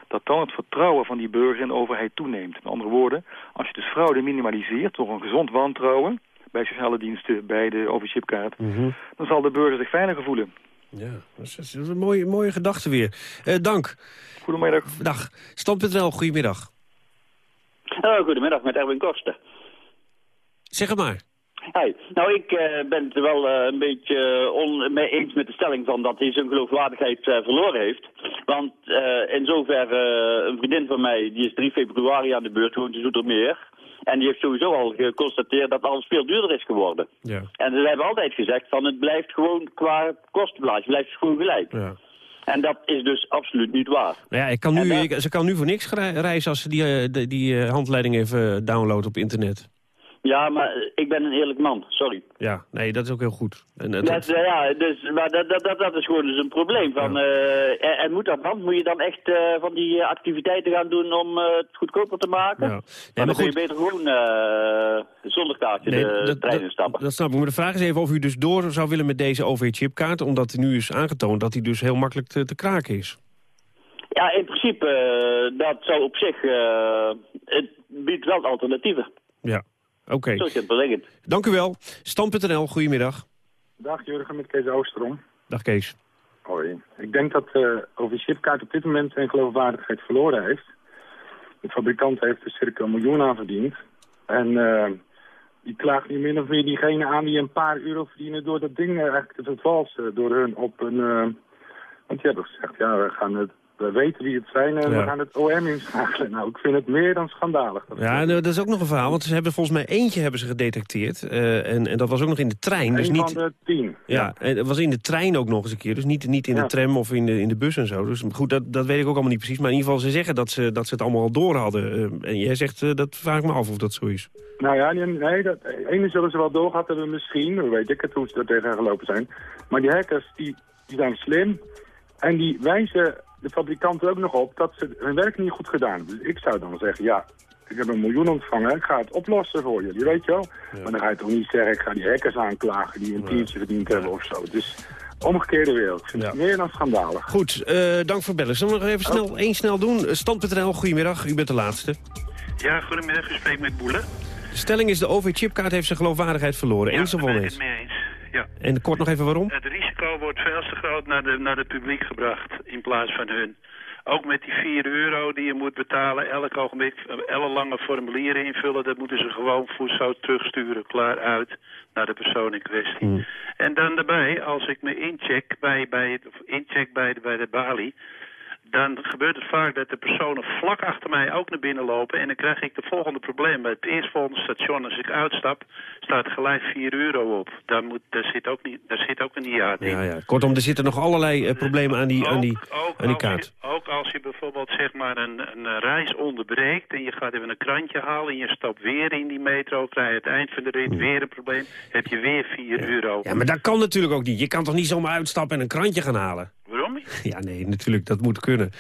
dat dan het vertrouwen van die burger in de overheid toeneemt. Met andere woorden, als je dus fraude minimaliseert door een gezond wantrouwen... bij sociale diensten, bij de overchipkaart... Mm dan zal de burger zich veiliger voelen. Ja, dat is, een mooie, mooie gedachte weer. Uh, dank. Goedemiddag. Dag. Stand.nl, goedemiddag. Uh, goedemiddag, met Erwin Koster. Zeg het maar. Hey, nou, ik uh, ben het wel uh, een beetje on mee eens met de stelling van dat hij zijn geloofwaardigheid uh, verloren heeft. Want in zover een vriendin van mij, die is 3 februari aan de beurt, woont in Zoetermeer. En die heeft sowieso al geconstateerd dat alles veel duurder is geworden. Ja. En ze hebben altijd gezegd van het blijft gewoon qua kostenplaats, blijft gewoon gelijk. Ja. En dat is dus absoluut niet waar. Nou ja, ik kan nu, ik, ze kan nu voor niks reizen als ze die, die, die handleiding even downloadt op internet. Ja, maar ik ben een eerlijk man, sorry. Ja, nee, dat is ook heel goed. En, dat, dat, ja, dus, maar dat, dat, dat, is gewoon dus een probleem. Van, ja. uh, en moet dat dan? Moet je dan echt uh, van die activiteiten gaan doen om uh, het goedkoper te maken? Ja. Nee, maar dan kun je beter gewoon zonder kaartje nee, de dat, trein instappen. Dat snap ik. Maar de vraag is even of u dus door zou willen met deze OV-chipkaart... omdat nu is aangetoond dat hij dus heel makkelijk te, te kraken is. Ja, in principe, dat zou op zich... het biedt wel alternatieven. Ja. Oké. Okay. Dank u wel. Stand.nl, goedemiddag. Dag Jurgen, met Kees Oosterom. Dag Kees. Hoi. Ik denk dat uh, OV-chipkaart op dit moment zijn geloofwaardigheid verloren heeft. De fabrikant heeft er circa een miljoen aan verdiend. En uh, die klaagt nu min of meer diegene aan die een paar euro verdienen door dat ding eigenlijk te vervalsen. Door hun op een... Uh, want die hebben gezegd, ja, we gaan het we weten wie het zijn en ja. we gaan het OM inschakelen. Nou, ik vind het meer dan schandalig. Dat ja, nou, dat is ook nog een verhaal, want ze hebben volgens mij eentje hebben ze gedetecteerd. Uh, en, en dat was ook nog in de trein. Een dus niet, van de tien. Ja, en het was in de trein ook nog eens een keer. Dus niet, niet in ja. de tram of in de, in de bus en zo. Dus goed, dat, dat weet ik ook allemaal niet precies. Maar in ieder geval, ze zeggen dat ze, dat ze het allemaal al door hadden. Uh, en jij zegt, uh, dat vraag ik me af of dat zo is. Nou ja, nee, dat, ene zullen ze wel doorgehad hebben misschien. Weet ik het, hoe ze er tegen gelopen zijn. Maar die hackers, die, die zijn slim. En die wijzen de fabrikanten ook nog op dat ze hun werk niet goed gedaan hebben. Dus ik zou dan zeggen, ja, ik heb een miljoen ontvangen, ik ga het oplossen voor jullie, weet je wel. Ja. Maar dan ga je toch niet zeggen, ik ga die hackers aanklagen die een tientje verdiend hebben of zo. Dus omgekeerde wereld. Ik vind het meer dan schandalig. Goed, eh, dank voor bellen. Zullen we nog even snel, één snel doen? Stand.nl, goedemiddag. U bent de laatste. Ja, goedemiddag. U spreekt met Boele. De stelling is de OV-chipkaart heeft zijn geloofwaardigheid verloren. Eens of oneens? mee eens. Ja. En kort nog even waarom? Het risico wordt veel te groot naar, de, naar het publiek gebracht in plaats van hun. Ook met die 4 euro die je moet betalen, elk ogenblik, ellenlange formulieren invullen, dat moeten ze gewoon voor zo terugsturen, klaar uit, naar de persoon in kwestie. En dan daarbij, als ik me incheck bij, bij, het- of incheck bij, de, bij de balie, dan gebeurt het vaak dat de personen vlak achter mij ook naar binnen lopen. En dan krijg ik de volgende probleem. Bij het eerstvolgende station, als ik uitstap, staat gelijk 4 euro op. Daar, moet, daar, zit, ook niet, daar zit ook een hiaat in. Ja, ja. Kortom, er zitten nog allerlei eh, problemen aan die, aan die, aan die kaart. als, je, ook als je bijvoorbeeld zeg maar een, een reis onderbreekt en je gaat even een krantje halen en je stapt weer in die metro, krijg je het eind van de rit weer een probleem, heb je weer 4 euro. Hmm. Ja, maar dat kan natuurlijk ook niet. Je kan toch niet zomaar uitstappen en een krantje gaan halen? Waarom niet? Ja, nee, natuurlijk, dat moet kunnen.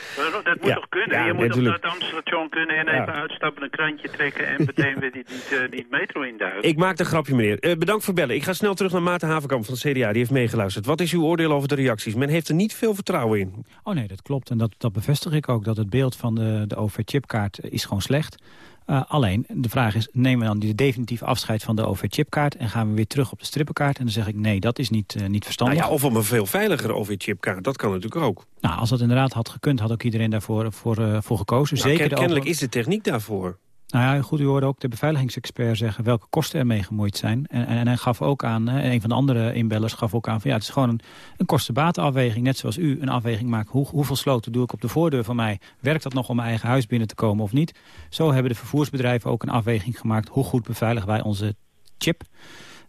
Dat moet Ja, toch kunnen? ja, je moet naar het Amstelstation kunnen en Ja. even uitstappen, een krantje trekken en meteen weer die, die, eh, die metro induiken. Ik maak een grapje, meneer. Eh, bedankt voor bellen. Ik ga snel terug naar Maarten Havenkamp van het CDA. Die heeft meegeluisterd. Wat is uw oordeel over de reacties? Men heeft er niet veel vertrouwen in. Oh nee, dat klopt. En dat, dat bevestig ik ook. Dat het beeld van de, de OV-chipkaart is gewoon slecht. Eh, alleen, de vraag is, nemen we dan die definitief afscheid van de OV-chipkaart... en gaan we weer terug op de strippenkaart? En dan zeg ik, nee, dat is niet, eh, niet verstandig. Nou ja, of om een veel veiliger OV-chipkaart. Dat kan natuurlijk ook. Nou, als dat inderdaad had gekund, had ook iedereen daarvoor voor, eh, voor gekozen. Nou, Zeker ken- kennelijk over- is de techniek daarvoor. Nou ja, goed, u hoorde ook de beveiligingsexpert zeggen welke kosten ermee gemoeid zijn. En, en, hij gaf ook aan, een van de andere inbellers gaf ook aan van ja, het is gewoon een, een kostenbatenafweging. Net zoals u een afweging maakt. Hoe, hoeveel sloten doe ik op de voordeur van mij? Werkt dat nog om mijn eigen huis binnen te komen of niet? Zo hebben de vervoersbedrijven ook een afweging gemaakt. Hoe goed beveiligen wij onze chip?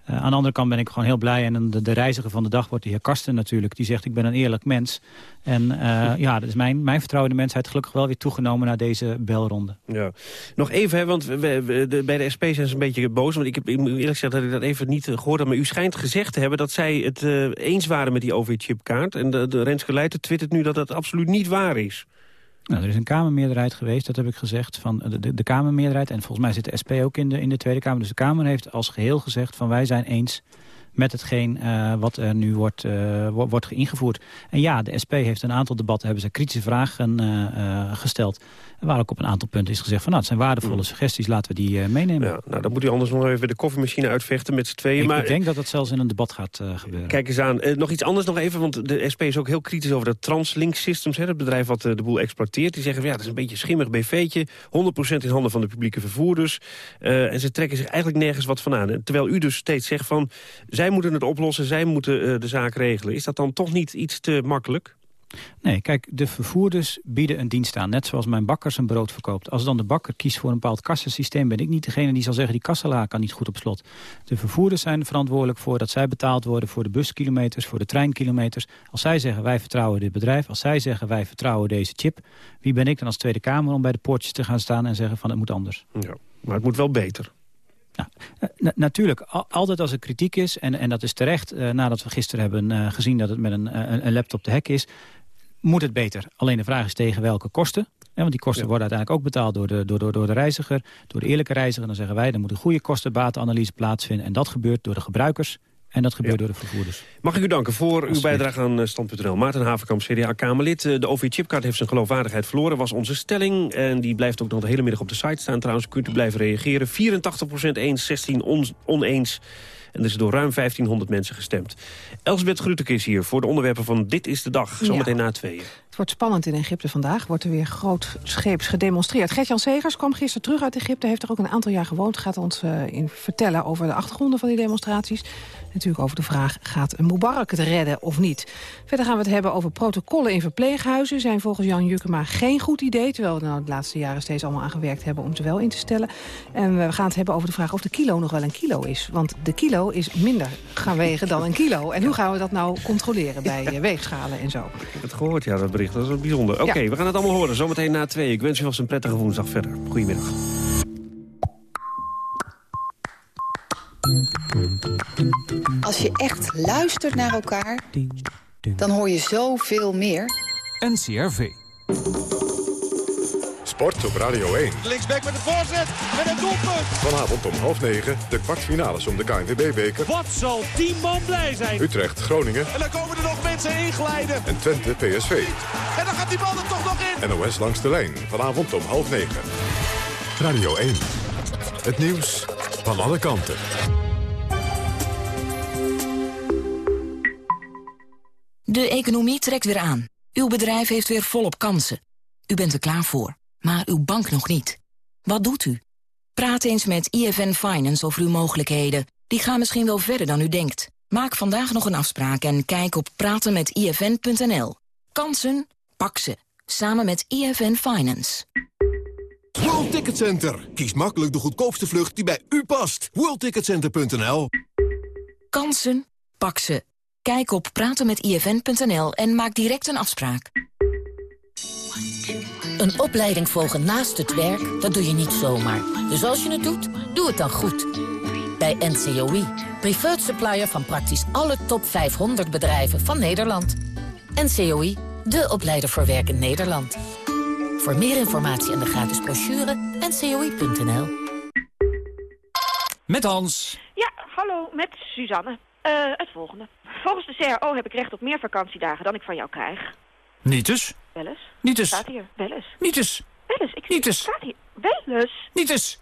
Eh, aan de andere kant ben ik gewoon heel blij. En de, de reiziger van de dag wordt de heer Karsten natuurlijk. Die zegt, ik ben een eerlijk mens. En eh, ja, dat is mijn, mijn vertrouwen in de mensheid gelukkig wel weer toegenomen... na deze belronde. Ja. Nog even, hè, want we, we- de, bij de SP zijn ze een beetje boos. Want ik, heb, ik moet eerlijk zeggen dat ik dat even niet eh, gehoord heb. Maar u schijnt gezegd te hebben dat zij het eens waren met die OV-chipkaart. En de, de Renske Leijten twittert nu dat dat absoluut niet waar is. Nou, er is een Kamermeerderheid geweest, dat heb ik gezegd, van de, de, de Kamermeerderheid. En volgens mij zit de SP ook in de, in de Tweede Kamer. Dus de Kamer heeft als geheel gezegd van wij zijn eens met hetgeen eh, wat er nu wordt, wo- wordt ingevoerd. En ja, de SP heeft een aantal debatten, hebben ze kritische vragen eh, eh, gesteld. Waar ook op een aantal punten is gezegd van nou, het zijn waardevolle suggesties, laten we die eh, meenemen. Ja, nou, dan moet u anders nog even de koffiemachine uitvechten met z'n tweeën. ik maar, denk dat dat zelfs in een debat gaat eh, gebeuren. Kijk eens aan. Eh, nog iets anders nog even, want de SP is ook heel kritisch over dat Translink Systems, hè, het bedrijf wat de boel exploiteert. Die zeggen, van, ja, dat is een beetje een schimmig BV'tje, 100% in handen van de publieke vervoerders. En ze trekken zich eigenlijk nergens wat van aan. En Terwijl u dus steeds zegt van, zij moeten het oplossen, zij moeten de zaak regelen. Is dat dan toch niet iets te makkelijk? Nee, kijk, de vervoerders bieden een dienst aan. Net zoals mijn bakker zijn brood verkoopt. Als dan de bakker kiest voor een bepaald kassasysteem... ben ik niet degene die zal zeggen... die kassala kan niet goed op slot. De vervoerders zijn er verantwoordelijk voor dat zij betaald worden... voor de buskilometers, voor de treinkilometers. Als zij zeggen wij vertrouwen dit bedrijf... als zij zeggen wij vertrouwen deze chip... wie ben ik dan als Tweede Kamer om bij de poortjes te gaan staan... en zeggen van het moet anders. Ja, maar het moet wel beter. Na- natuurlijk, al- altijd als er kritiek is, en, en dat is terecht... eh, nadat we gisteren hebben eh, gezien dat het met een, eh, een, een laptop te hek is... moet het beter. Alleen de vraag is tegen welke kosten. Ja, want die kosten worden uiteindelijk ook betaald door de, door, door, door de reiziger... door de eerlijke reiziger. Dan zeggen wij, er moet een goede kostenbatenanalyse plaatsvinden. En dat gebeurt door de gebruikers en dat gebeurt door de vervoerders. Mag ik u danken voor uw bijdrage aan eh, Stand.nl. Maarten Havenkamp, CDA-Kamerlid. Eh, De OV-chipkaart heeft zijn geloofwaardigheid verloren, was onze stelling. En die blijft ook nog de hele middag op de site staan. Trouwens, kunt u blijven reageren. 84% eens, 16 on- oneens. En er is door ruim 1500 mensen gestemd. Elsbeth Grütke is hier voor de onderwerpen van Dit is de Dag. Zometeen na tweeën. Het wordt spannend in Egypte vandaag. Wordt er weer grootscheeps gedemonstreerd. Gert-Jan Segers kwam gisteren terug uit Egypte. Heeft er ook een aantal jaar gewoond. Gaat ons eh, in vertellen over de achtergronden van die demonstraties. Natuurlijk over de vraag, gaat Mubarak het redden of niet? Verder gaan we het hebben over protocollen in verpleeghuizen. Zijn volgens Jan Jukema geen goed idee. Terwijl we nou de laatste jaren steeds allemaal aan gewerkt hebben om ze wel in te stellen. En we gaan het hebben over de vraag of de kilo nog wel een kilo is. Want de kilo is minder gaan wegen dan een kilo. En hoe gaan we dat nou controleren bij eh, weegschalen en zo? Ik heb het gehoord, ja, dat bericht. Dat is wel bijzonder. Oké, Ja. we gaan het allemaal horen. Zometeen na tweeën. Ik wens u alvast een prettige woensdag verder. Goedemiddag. Als je echt luistert naar elkaar, dan hoor je zoveel meer. NCRV. Sport op Radio 1. Linksback met de voorzet en een doelpunt. Vanavond om half negen de kwartfinales om de KNVB-beker. Wat zal die man blij zijn. Utrecht, Groningen. En dan komen er nog mensen inglijden. En Twente, PSV. En dan gaat die bal er toch nog in. NOS langs de lijn. Vanavond om half negen. Radio 1. Het nieuws van alle kanten. De economie trekt weer aan. Uw bedrijf heeft weer volop kansen. U bent er klaar voor, maar uw bank nog niet. Wat doet u? Praat eens met IFN Finance over uw mogelijkheden. Die gaan misschien wel verder dan u denkt. Maak vandaag nog een afspraak en kijk op pratenmetifn.nl. Kansen? Pak ze. Samen met IFN Finance. World Ticket Center. Kies makkelijk de goedkoopste vlucht die bij u past. WorldTicketCenter.nl Kansen? Pak ze. Kijk op pratenmetifn.nl en maak direct een afspraak. Een opleiding volgen naast het werk, dat doe je niet zomaar. Dus als je het doet, doe het dan goed. Bij NCOI, preferred supplier van praktisch alle top 500 bedrijven van Nederland. NCOI, de opleider voor werk in Nederland. Voor meer informatie en de gratis brochure, ncoi.nl. Met Hans. Ja, hallo, met Suzanne. Eh, het volgende. Volgens de CRO heb ik recht op meer vakantiedagen dan ik van jou krijg. Niet dus. Wel eens? Niet eens. Staat hier. Wel eens. Niet eens. Wel eens. Ik Niet eens. Staat hier. Wel eens. Niet eens.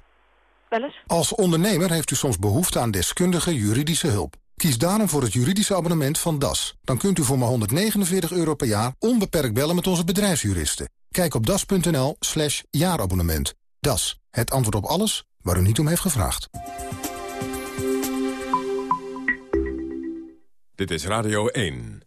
Wel eens. Als ondernemer heeft u soms behoefte aan deskundige juridische hulp. Kies daarom voor het juridische abonnement van DAS. Dan kunt u voor maar 149 euro per jaar onbeperkt bellen met onze bedrijfsjuristen. Kijk op das.nl slash jaarabonnement. DAS, het antwoord op alles waar u niet om heeft gevraagd. Dit is Radio 1.